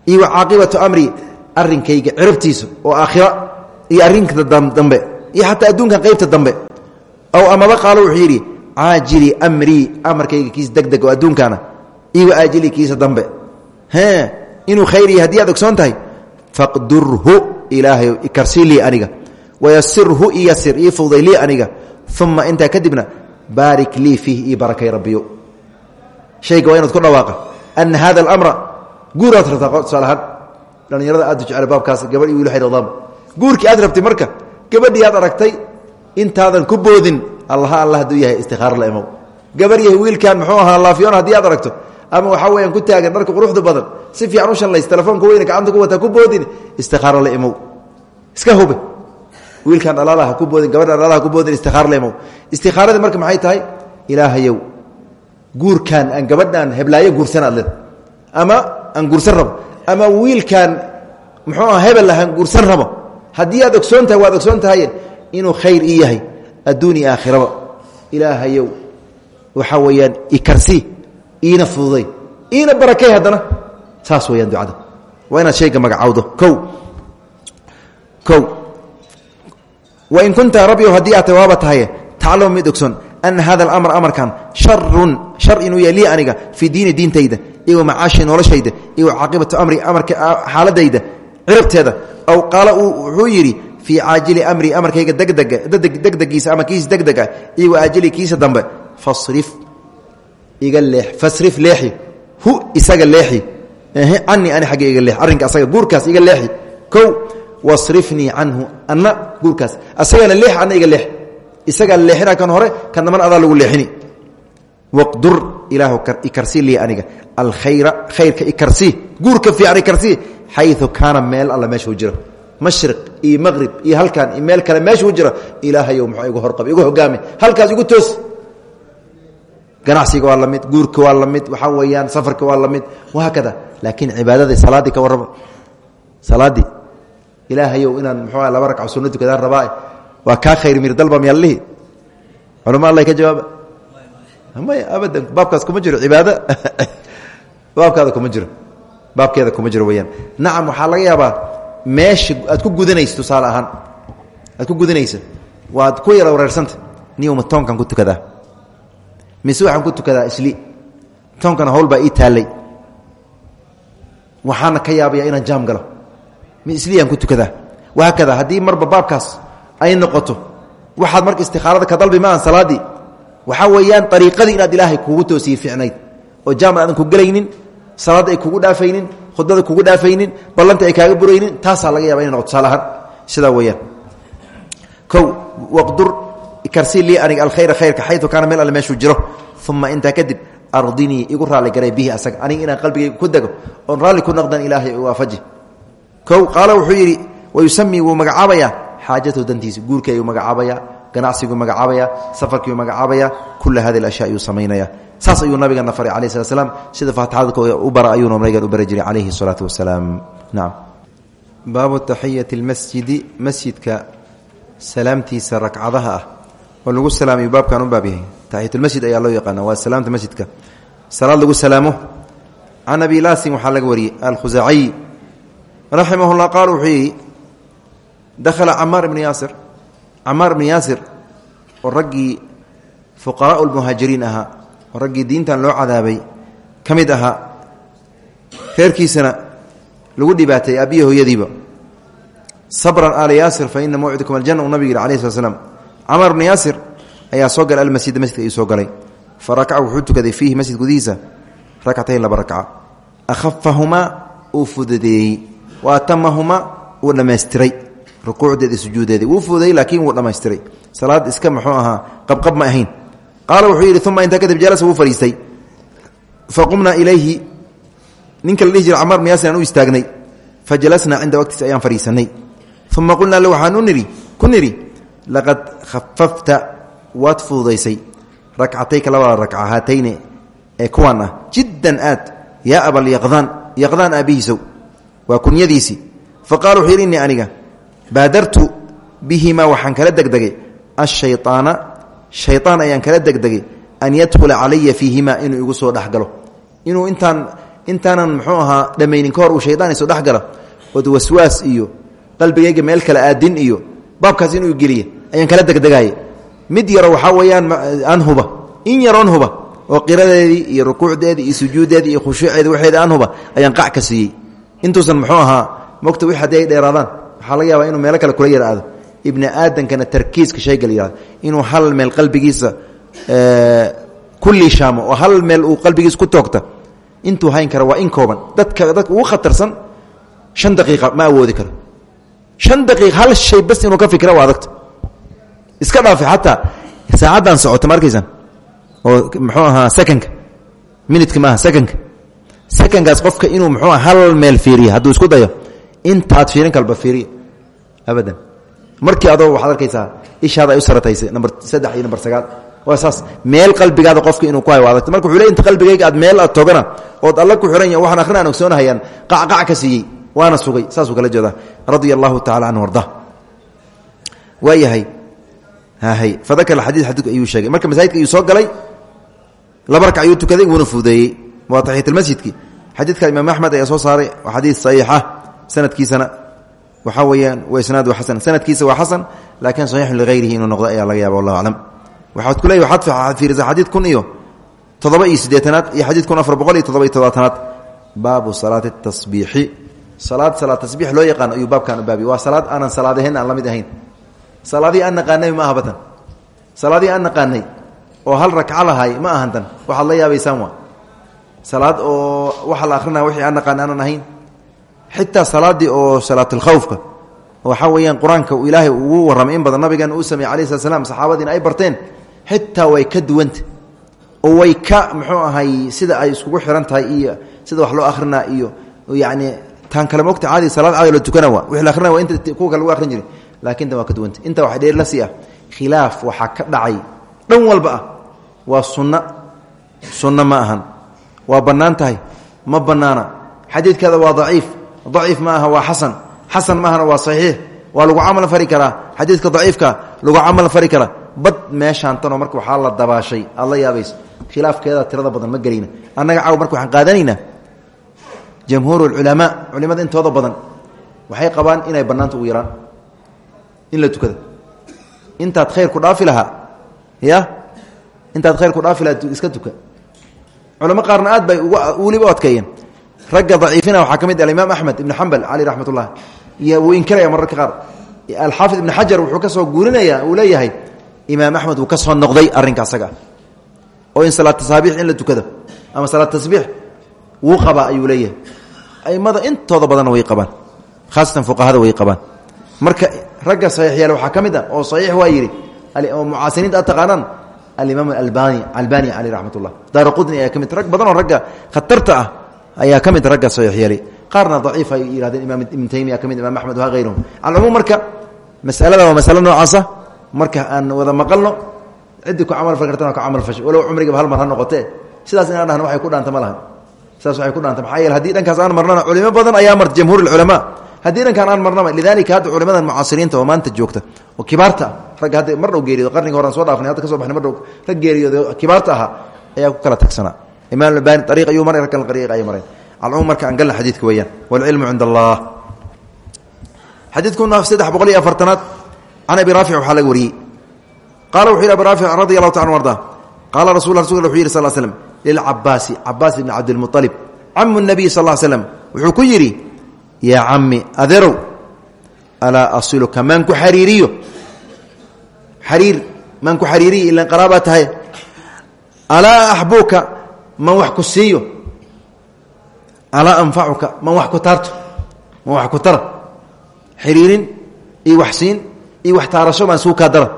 Iyo wa caaqibatu amri arrinkayga cirabtiisa oo aakhira iyo arrinka dambe. Iyo xataa adduunkan qaybta dambe. Aw amaba qaalo wuxuu yidhi caajili amrii amarkayga kiisa degdeg oo adduunkaana. Iyo wa aajili kiisa dambe. Inuu khayr yahay haddii aad ogsoon tahay faqdurhu ilaahay ikarsii lii aniga wayasirhu iyasir ii fuday lii aniga uma intaa kadibna baarik lii fiih ii barakay rabbiyo shayga waa inaad ku dhawaaqa ana hada alamra guuraad rabtaa tusaalahaan dhallinyarada aad jecel baabkaas gabadh iyo wiil xidhadaaba guurkii aad rabtay marka gabadhii aad aragtay intaadan ku boodin allaha allah hadduu yahay istikaaro la imow gabar yahay wiilkan muxuu ahaa laafiyoon haddii aad aragto ama waxaa weyaan ku taagan dharka quruxda badan si fiican u shanlays telefoonka weyne gacanta ku wataa ku boodin istikaaro la imow iska hube wiilkan dhalaalaha ku boodin gabadha dhalaalaha ku boodin istikaaro la imow istikaaradii marka maxay tahay? Ilaahayow guurkan aan gabadhaan heblaayo guursan aad leed ama aan guursan rabo. Ama wiilkan muxuu aha hebel aan guursan rabo. Haddii aad ogsoon tahay waad ogsoon tahay inuu khayr ii yahay adduun iyo aakhiraba. Ilaahayow waxaa weeyaan ikarsi iina fududay iina barakay haddana. Saas weyaan ducada. Waa inaad shayga magacawdo o o wain kunta rabbiyow haddii aad tahay waaba tahaye taclamu mid ogsoon ana hada alamr amarkan sharun shar inuu yahay lii aniga fii diini diintayda iyo macaashi noloshayda iyo caaqibatu amri amarka xaaladayda cirabteeda aw qaala wuxuu yidhi fii caajili amri amarkayga degdegiisa ama kiisa degdega iyo waajili kiisa dambe fasrif. Leexi. Hu isaga leexi. Canii ani agga iga leex arrinka asaga guurkaas iga leexi. Kow wasrifnii canhu anna guurkaas. Asagana leex anna iga leex. Leexina kan hore kan dambana adaa lagu leexini. Waqdur ilaahu ikarsii lii aniga. Alkhayra khayrka ikarsii guurka fiican ikarsii xayu kaana meel alla meeshuu jiro. Mashriq iyo maqrib iyo halkan iyo meel kale meeshuu jiro ilaahayow muxuu igu horqab igu hogaami. Halkaas igu toos. Ganacsiga waa la mid guurka waa la mid waxaa weeyaan safarka waa la mid wahaakada laakiin cibaadadii salaaddii ka warrama. Salaaddii ilaahayow inaan muxuu laba ragco sunno tukadaan rabaa waa kaa khayr mirdalba miyaallihi culama alla ka jawaaba. Maya abadan baabkaas kuma jiro cibaado. Baabkaada kuma jiro. Baabkeeda kuma jiro weyaan nacam waxaa laga yaabaa meesha aad ku gudanayso tusaale ahaan. Aad ku gudanayso. Waad ku yara wareersanta niuma toonkan ku tukadaa? Mise waxaan ku tukadaa isli? Toonkana hawl baa ii taallay. Waxaana ka yaabaya inaan jaam galo mi isliyaan ku tukadaa wahaakada haddii marba baabkaas ay noqoto waxaad marka istikaarada ka dalbi maahan salaadii waxaa weeyaan ariiqadii inaad ilaahay kugu toosiyey ficnayd oo jaam aadan ku gelaynin salaadda ay kugu dhaafaynin khudbada kugu dhaafaynin ballanta ay kaaga buraynin taasaa laga yaba inay noqoto tusaale ahaan. Sidaa weeyaan. Kow waqdur karsii lii aniga alkhayra khayrka xayu kaana meel alle meeshuu jiro. Uma intaa kadib ardinii igu raalli garay bihi asaga. Aniga inaan qalbigayga ku dego oon raalli ku noqdan ilaahay waafaji kow qaala wuxuu yidhi wayusami wuu magacaabayaa xaajatahu dantiisa guurkii ayuu magacaabayaa ganacsiguu magacaabaya safarkiiuu magacaabaya kula hadi ashya ayuu saas ayuu nabigana faray alayh slat sida faatixada u bara ayuuna nabigan u bari jiray calayhi salaatu wasalaam. Nacam baabu taxiyati lmasjidi masjidka salaamtiisa ragcadaha ah lagu salaamayo baabkan u baab yahay. Taxiyatulmasjid ayaa loo yaqaana waa salaamta masjidka. Salaad lagu salaamo can abi laasin waxaa laga wariyey raximah llah qaal wuxuu yidhi dakhala camaar ibnu yaasir. Camaar ibnu yaasir oo raggii fuqaraau lmuhaajiriin ahaa oo raggii diintan loo cadaabay ka mid ahaa reerkiisana lagu dhibaateeyey abiya hooyadiiba. Sabran aala yaasir fa ina mawcidakum aljanna uu nabig yihi alayh slat slam camaar ibnu yaasir ayaa soo galay almasjida masjidka ayuu soo galay. Fa rakaca gudihiisa rakcatayn laba rakca. Akhafahumaa uu fududeeyey wa atamahumaa uu dhammaystiray rukuucdeedi sujuudeedi wuu fududeeyey laakiin wuu dhammaystiray. Salaad iska muxuu ahaa qabqab ma ahayn. Qaala wuxuu yidhi uma intaa kadib jalasa wuu fadhiistay faqumnaa ilayhi ninka la dhihi jira yaasir aan u istaagnay fa jalasnaa cinda waqtiis ayaan fadhiisanay uma qulnaa lahu waxaan u nidhi ku nidhi laqad khafafta waad fududaysay rakcatayka labada rakca haatayne ee kuwaan ah. Jiddan aad yaa abalyaqdaan waa kunyadiisii fa qaala wuxuu yidhi innii aniga baadartu bihimaa waxaan kala degdegay. Ashayaana shayaan ayaan kala degdegay an yadkhula calaya fiihimaa inuu igu soo dhexgalo. Inuu intaan intaanan muxuu ahaa dhammaynin ka uu shayaan isoo dhexgalo ood waswaas iyo qalbigayga meel kale aadin iyo baabkaas inuu geliya ayaan kala degdegaye mid yaro waxaa weeyaan aan huba. In yaroon huba oo qiradeedii iyo rukuucdeedii iyo sujuuddeedii iyo khushuuceedi waxeeda aan huba ayaan qac ka siiyey intuusan muxuu ahaa mogta wix haddii ay dheeraadaan waxaa laga yaabaa inuu meelo kale kula yaraado ibni aadamkana tarkiiska shayga la yihahdo inuu hal meel qalbigiisa ku liishaamo oo hal meel uu qalbigiisa ku toogta. Intuu hayn kara waa in kooban. Dadka dadka ugu khatarsan shan daqiiqa ma awoodi karo. Shan daqiiq hal shay bas inuu ka fikra waa adagta iska dhaafi xataa saacaddan socota ma oo muxuu ahaa seconka minutka maaha seconka seconkaas qofka inuu muxuu aha hal meel fiiriya hadduu isku dayo intaad fiirin kalba fiiriya. Abadan. Markii adoo waxaad arkaysaa ishaada ay u sarataysay namber saddex iyo namber sagaal. Waa saas meel qalbigaada qofka inuu ku hayo waa adagta marka inta qalbigayga aad meel aad togana ood alla ku xiran yahin waxaan akhrin aan ogsoonahayaan qacqac ka siiyey waana sugay. Saasuu kala jeedaa. Radia allahu tacala canhu arda waa yahay hahay fadakara xadii xadiidku ayuu sheegay. Marka masaajidka ayuu soo galay laba ayuu tukaday wuuna fuudeeyey waa taxiyatulmasjidki xadiidka imaam axmed ayaa soo saaray waa xadiid saxiix ah sanadkiisana waxaa weeyaan wa isnaadu xasan. Sanadkiisa waa xasan laakiin saxiixun ligayrihi inuu noqdo ayaa laga yaaba wallahu aclam waxaad ku leeyahy waxaad fiirisa xadiid kun iyo toddoba iyo siddeetanaad iyo xadiid kun afar boqol iyo toddoba iyo toddobaatanaad baabu salaati tasbiixi. Salaad salaad tasbiix loo yaqaan ayuu baabkan u baabiy waa salaad aanan salaadahayn aan la mid ahayn. Salaadii aan naqaanay ma aha batan. Salaadii aan naqaanay oo hal rakca lahay ma ahan tan. Waxaad la yaabaysaan waa salaad oo waxa la akrinaya wixii aan naqaan aanan ahayn. Xitaa salaaddii oo salaatulkhawfka waxaa weeyaan qur'aanka ilaahay ugu warramay in badan nabigeena uu sameeyey alayh slat saxaabadiina ay barteen xitaa way ka duwanta oo way ka muxuu ahay sida ay iskugu xiran tahay iyo sida wax loo akrinaa iyo yani taan kale mogta caadi salaad caadi la tukana waa. Wixii la akrinaya waa inta kuwa kale lagu akrin jiray. Laakiin tan ka duwanta inta waxa dheer la sii khilaaf waxaa ka dhacay. Dhan walba ah. Waa sunno sunno ma ahan waa bannaan tahay. Ma bannaana. Xadiidkeeda waa daciif. Daciif ma aha waa xasan. Xasan maahana waa saxiix. Waa lagu camal fari karaa. Xadiidka daciifka lagu camal fari karaa. Bad meeshaan tanoo marka waxaa la dabaashay. Aad la khilaafkeeda tirada badan ma gelayna annaga caaw marka waxaan qaadanaynaa. Jamhuur culamaa culimada intooda badan waxay qabaan inay bannaanta ugu yaraan. In la tukada. Intaad khayr ku dhaafi lahaa. Ya? Intaad khayr ku dhaafi iska tuka culamo qaarna aad bay weliba u adkeeyeen. Ragga daciifina waxaa ka mid alimaam axmed ibn xambal cali raxmat ullah iyo wuu inkiraya mararka qaar. Alxaafid ibn xajar wuxuu ka soo guurinaya uu leeyahay imaam axmed wuu ka soo noqday arrinka asaga. Oo in salaad tasaabiix in la tukado ama salaad tasbiix wuu qabaa ayuu leeyahay. Aimada intooda badanna way qabaan khaasatan fuqahada way qabaan. Marka ragga saxiix yaal waxaa ka mid a oo saxiix waa yidhi oo mucaasiriinta aad taqaanaan alimaam albani albani caleyh raxmat ullah daara qudni ayaa ka mid rag badan oo ragga khatarta ah ayaa ka mid ragga saxiix yeelay qaarna daciif ay yihahdeen imaam ibn taymiya ka mid imam axmed waha hayruhum calcumuum marka masalada waa masalo noocaasa marka aan wada maqalno ciddii ku camal fal kartana ku camal fasho. Walow cumrigaba hal mar ha noqotee. Sidaas inaan dhahno waxay ku dhaanta ma lahan. Sidaas waxay ku dhaanta maxaa yeele haddii dhankaas aan marnana culimo badan ayaa marta jamhuur alculamaa haddii dhankaan aan marnaba lidalika hadda culimadan mucaasiriinta oo maanta joogta oo kibaarta ah ragga hadda mar dhow geeriyoodo qarniga horan soo dhaafnay hadda ka so baxnay mar dhow rag geeriyoodo kibaarta ahaa ayaa ku kala tagsanaa imaam albani ariiq ayuu maray rag kale ariiq ayay mareen. Alcumuum marka aan galna xadiidka weeyaan. Waalcilmu cinda allah xadiidkuna saddex boqol iyo afartanaad can abi raafic waxaa laga wariyey. Qaala wuxuu yidhi abi raafic radi allahu taala arda. Qaala rasul rasul wuxuu yidhi sal slm lilcabaasi cabaas ibni cabdilmualib camu nabiy sal slam wuxuu ku yidhi yaa cami adeerow alaa asiluka maan ku xariiriyo? Xariir maan ku xariiriyo ilan qaraabaa tahay? Alaa axbuuka man wax ku siiyo? Alaa anfacuka man wax ku taarto? Man wax ku tara? Xiriirin iyo wax siin iyo wax taarasho maan suu kaa dara.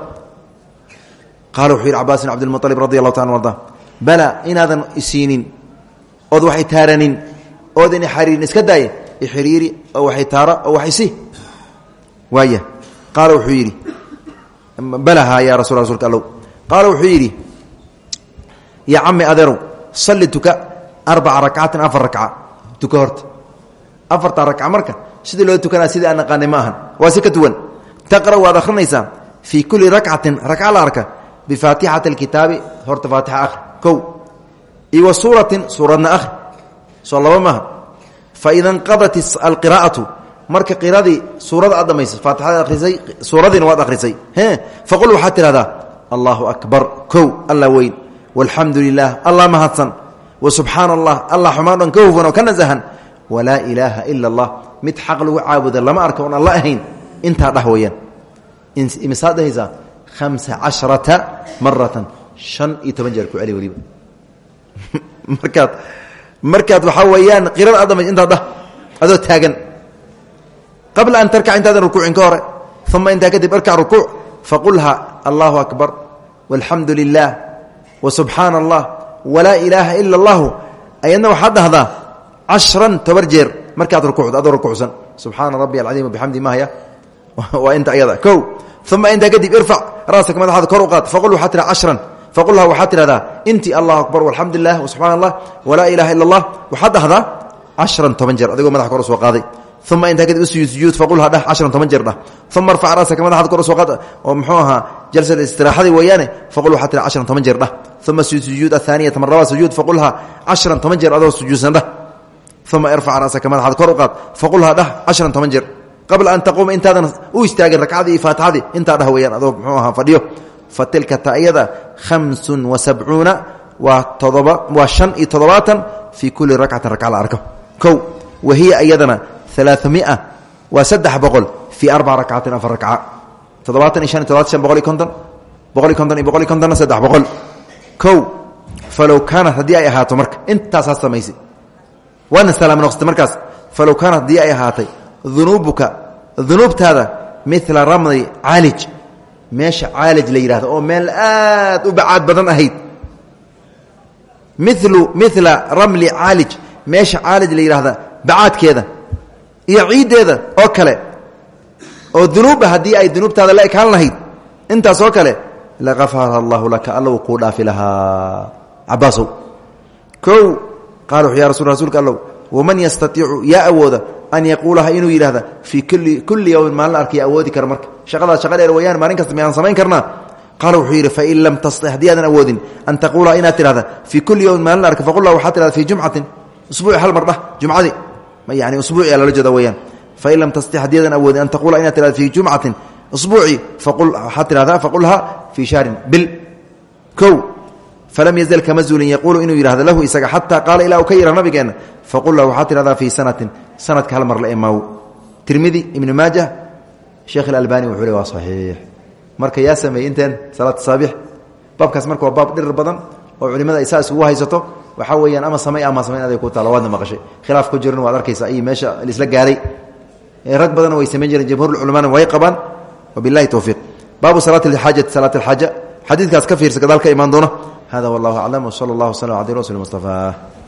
Qaala wuxuu yidhi cabaas bin cabdilmualib radi allahu taala arda bala inaadan isiinin ood waxay taaranin oodan xariirin iska daaya ixiriiri oo waxay taara oo wax isi waaya. Qaala wuxuu yidhi balaha yaa rasul rasulka allow. Qaala wuxuu yidhi yaa cami adeerow salli tuka arbaca afar rakca. Tuka horta. Afarta rakca marka sidii loo tukanaa sidii aan naqaanay ma waa si ka duwan. Taqra waad akhrinaysaa fii kulli rakcatin rakca la arka bifaatixati alkitaabi. Horta faatixa akhri kow. Iyo wa suuratin suuradna akhri faida nqadat alqiraa'atu marka qiradii suurada aad dhamaysa faatixada akhrisay suuradiina waad akhrisay faqul waxaad tidhahdaa allahu akbar kow alla weyn. Walxamdu lilah allah mahadsan. Wa subxaana allah allah xumaan dhan ka hufan oo ka nasahan. Walaa ilaaha ila allah. Mid xaq lagu caabuda lama arka oon alla ahayn. Intaa dhah weeyaan. Imisaad dhahaysaa hamsa casharata maratan shan iyo toban jeer ku celi weliba. Markaad markaad waxaa weeyaan qirada aad dhamays intaad dhah adoo taagan. Qabla an tarkac intaadan rukuucin ka hore uma intaa kadib arkac rukuuc faqulha allahu akbar walxamdu wa subxaana allah walaa ilaaha ila allahu. Ayadna waxaad dhahdaa cashran tobar jeer markaad rukuucdo adoo rukuucsan. Subxaana rabbi alcadiim bixamdi mahya waa inta ayada. Kow uma intaa kadib irfac raasaka madaxaada kor u qaad faqul waxaa tiha cashran faqulha waxaad tidhahdaa inti allahu akbar walxamdu lilah subxana allah walaa ilaha ila allah waxaad dhahdaa cashran toban jeer adigoo madaxa kor soo qaaday. Uma intaa kadib usujud sujuud faqulha dhah cashran toban jeer dhah. Uma arfac raasaka madaxaad kor soo qaad oo muxuu ahaa jalsada istiraaxadii weeyaane faqul waxaad tiha cashran toban jeer dhah. Uma sujuud athaaniyata mar labaa sujuud faqulha cashran toban jeer adoo sujuudsan dhah. Uma irfac raasaka madaxaad kor u qaad faqulha dhah cashran toban jeer. Qabla an taquuma intaadan u istaagin rakcadii iyo faatixadii intaa dhah weyaan adoo muxuu ahaa fadhiyo fatilka taayada hamsun wa sabcuuna waa waa shan iyo toddobaatan fii kulli rakcatin rakca la arko. Kow wa hiya iyadana alaaamia waa saddex boqol fii arbaca rakcatin afar rakca toddobaatan iyo shan iyo todobatan shan boqol iyo konton boqol iyo konton iyo boqol iyo kontonna saddex boqol. Kow falow kaanat haddii ay ahaato marka intaasaa samaysay waana salaam noqsatay markaas falow kaanat haddii ay ahaatay dunuubuka dunuubtaada mila ramli caalij meesha caalij la yidhahdo oo meel aad u bacaad badan ahayd. Milu mila ramli caalij. Meesha caalij la yidhahda bacaadkeeda iyo ciiddeeda oo kale. Oo dunuuba haddii ay dunuubtaada la ekaan lahayd intaas oo kale laqafara allahu laka alla uu kuu dhaafi lahaa. Cabaasow kow ya rasul rasuulka allow waman yastaiicu yaa awooda an yaquulaha inuu yidhahda fii kulli yowmin maalin arkiya awoodi kara marka. Shaqadaas shaqa dheer wayaan maalin kasta miyaan samayn karnaa. Qaala wuxuu yidhi fain lam tastix haddii aadan awoodin an taquulaha inaad tidhahda fii kulli yowmin maalin arka faqul lah waxaad tidhahda fii jumcatin usbuuci hal mar dhah jumcadii yani usbuuci aa loola jeeda weyaan fain lam tastix haddii aadan awoodin an taquula inaad tidhahda fii jumcatin usbuuci waxaad tidhahdaa faqulha fii shahrin bil. Kow falam yazal kama zuulin yaquulu inuu yidhahdo lahu isaga xataa qaala ilaa uu ka yidhah nabigeenna faqul lahu waxaad tidhahdaa fii sanatin sanadka hal mar la emaawo tirmidi ibnu maajah sheekh ilalbani wuxuu le waa saxiix marka yaa sameeyey inteen salaat saabix baabkaas marka waa baab dhirir badan oo culimada ay saa isugu haysato waxaa weeyaan ama samay ama samayn aday ku taala waadna maqashay khilaaf ku jiran waad arkaysaa iyo meesha laisla gaaray rag badanna way samayn jireen jamhuurulculamana way qabaan wabilahi towfiiq baabu salaati alxaajati salaat alxaaja xadiidkaas ka fiirsa gadaal ka imaan doona hada wallahu aclam wsala allah wslam ala rasuuli mustafa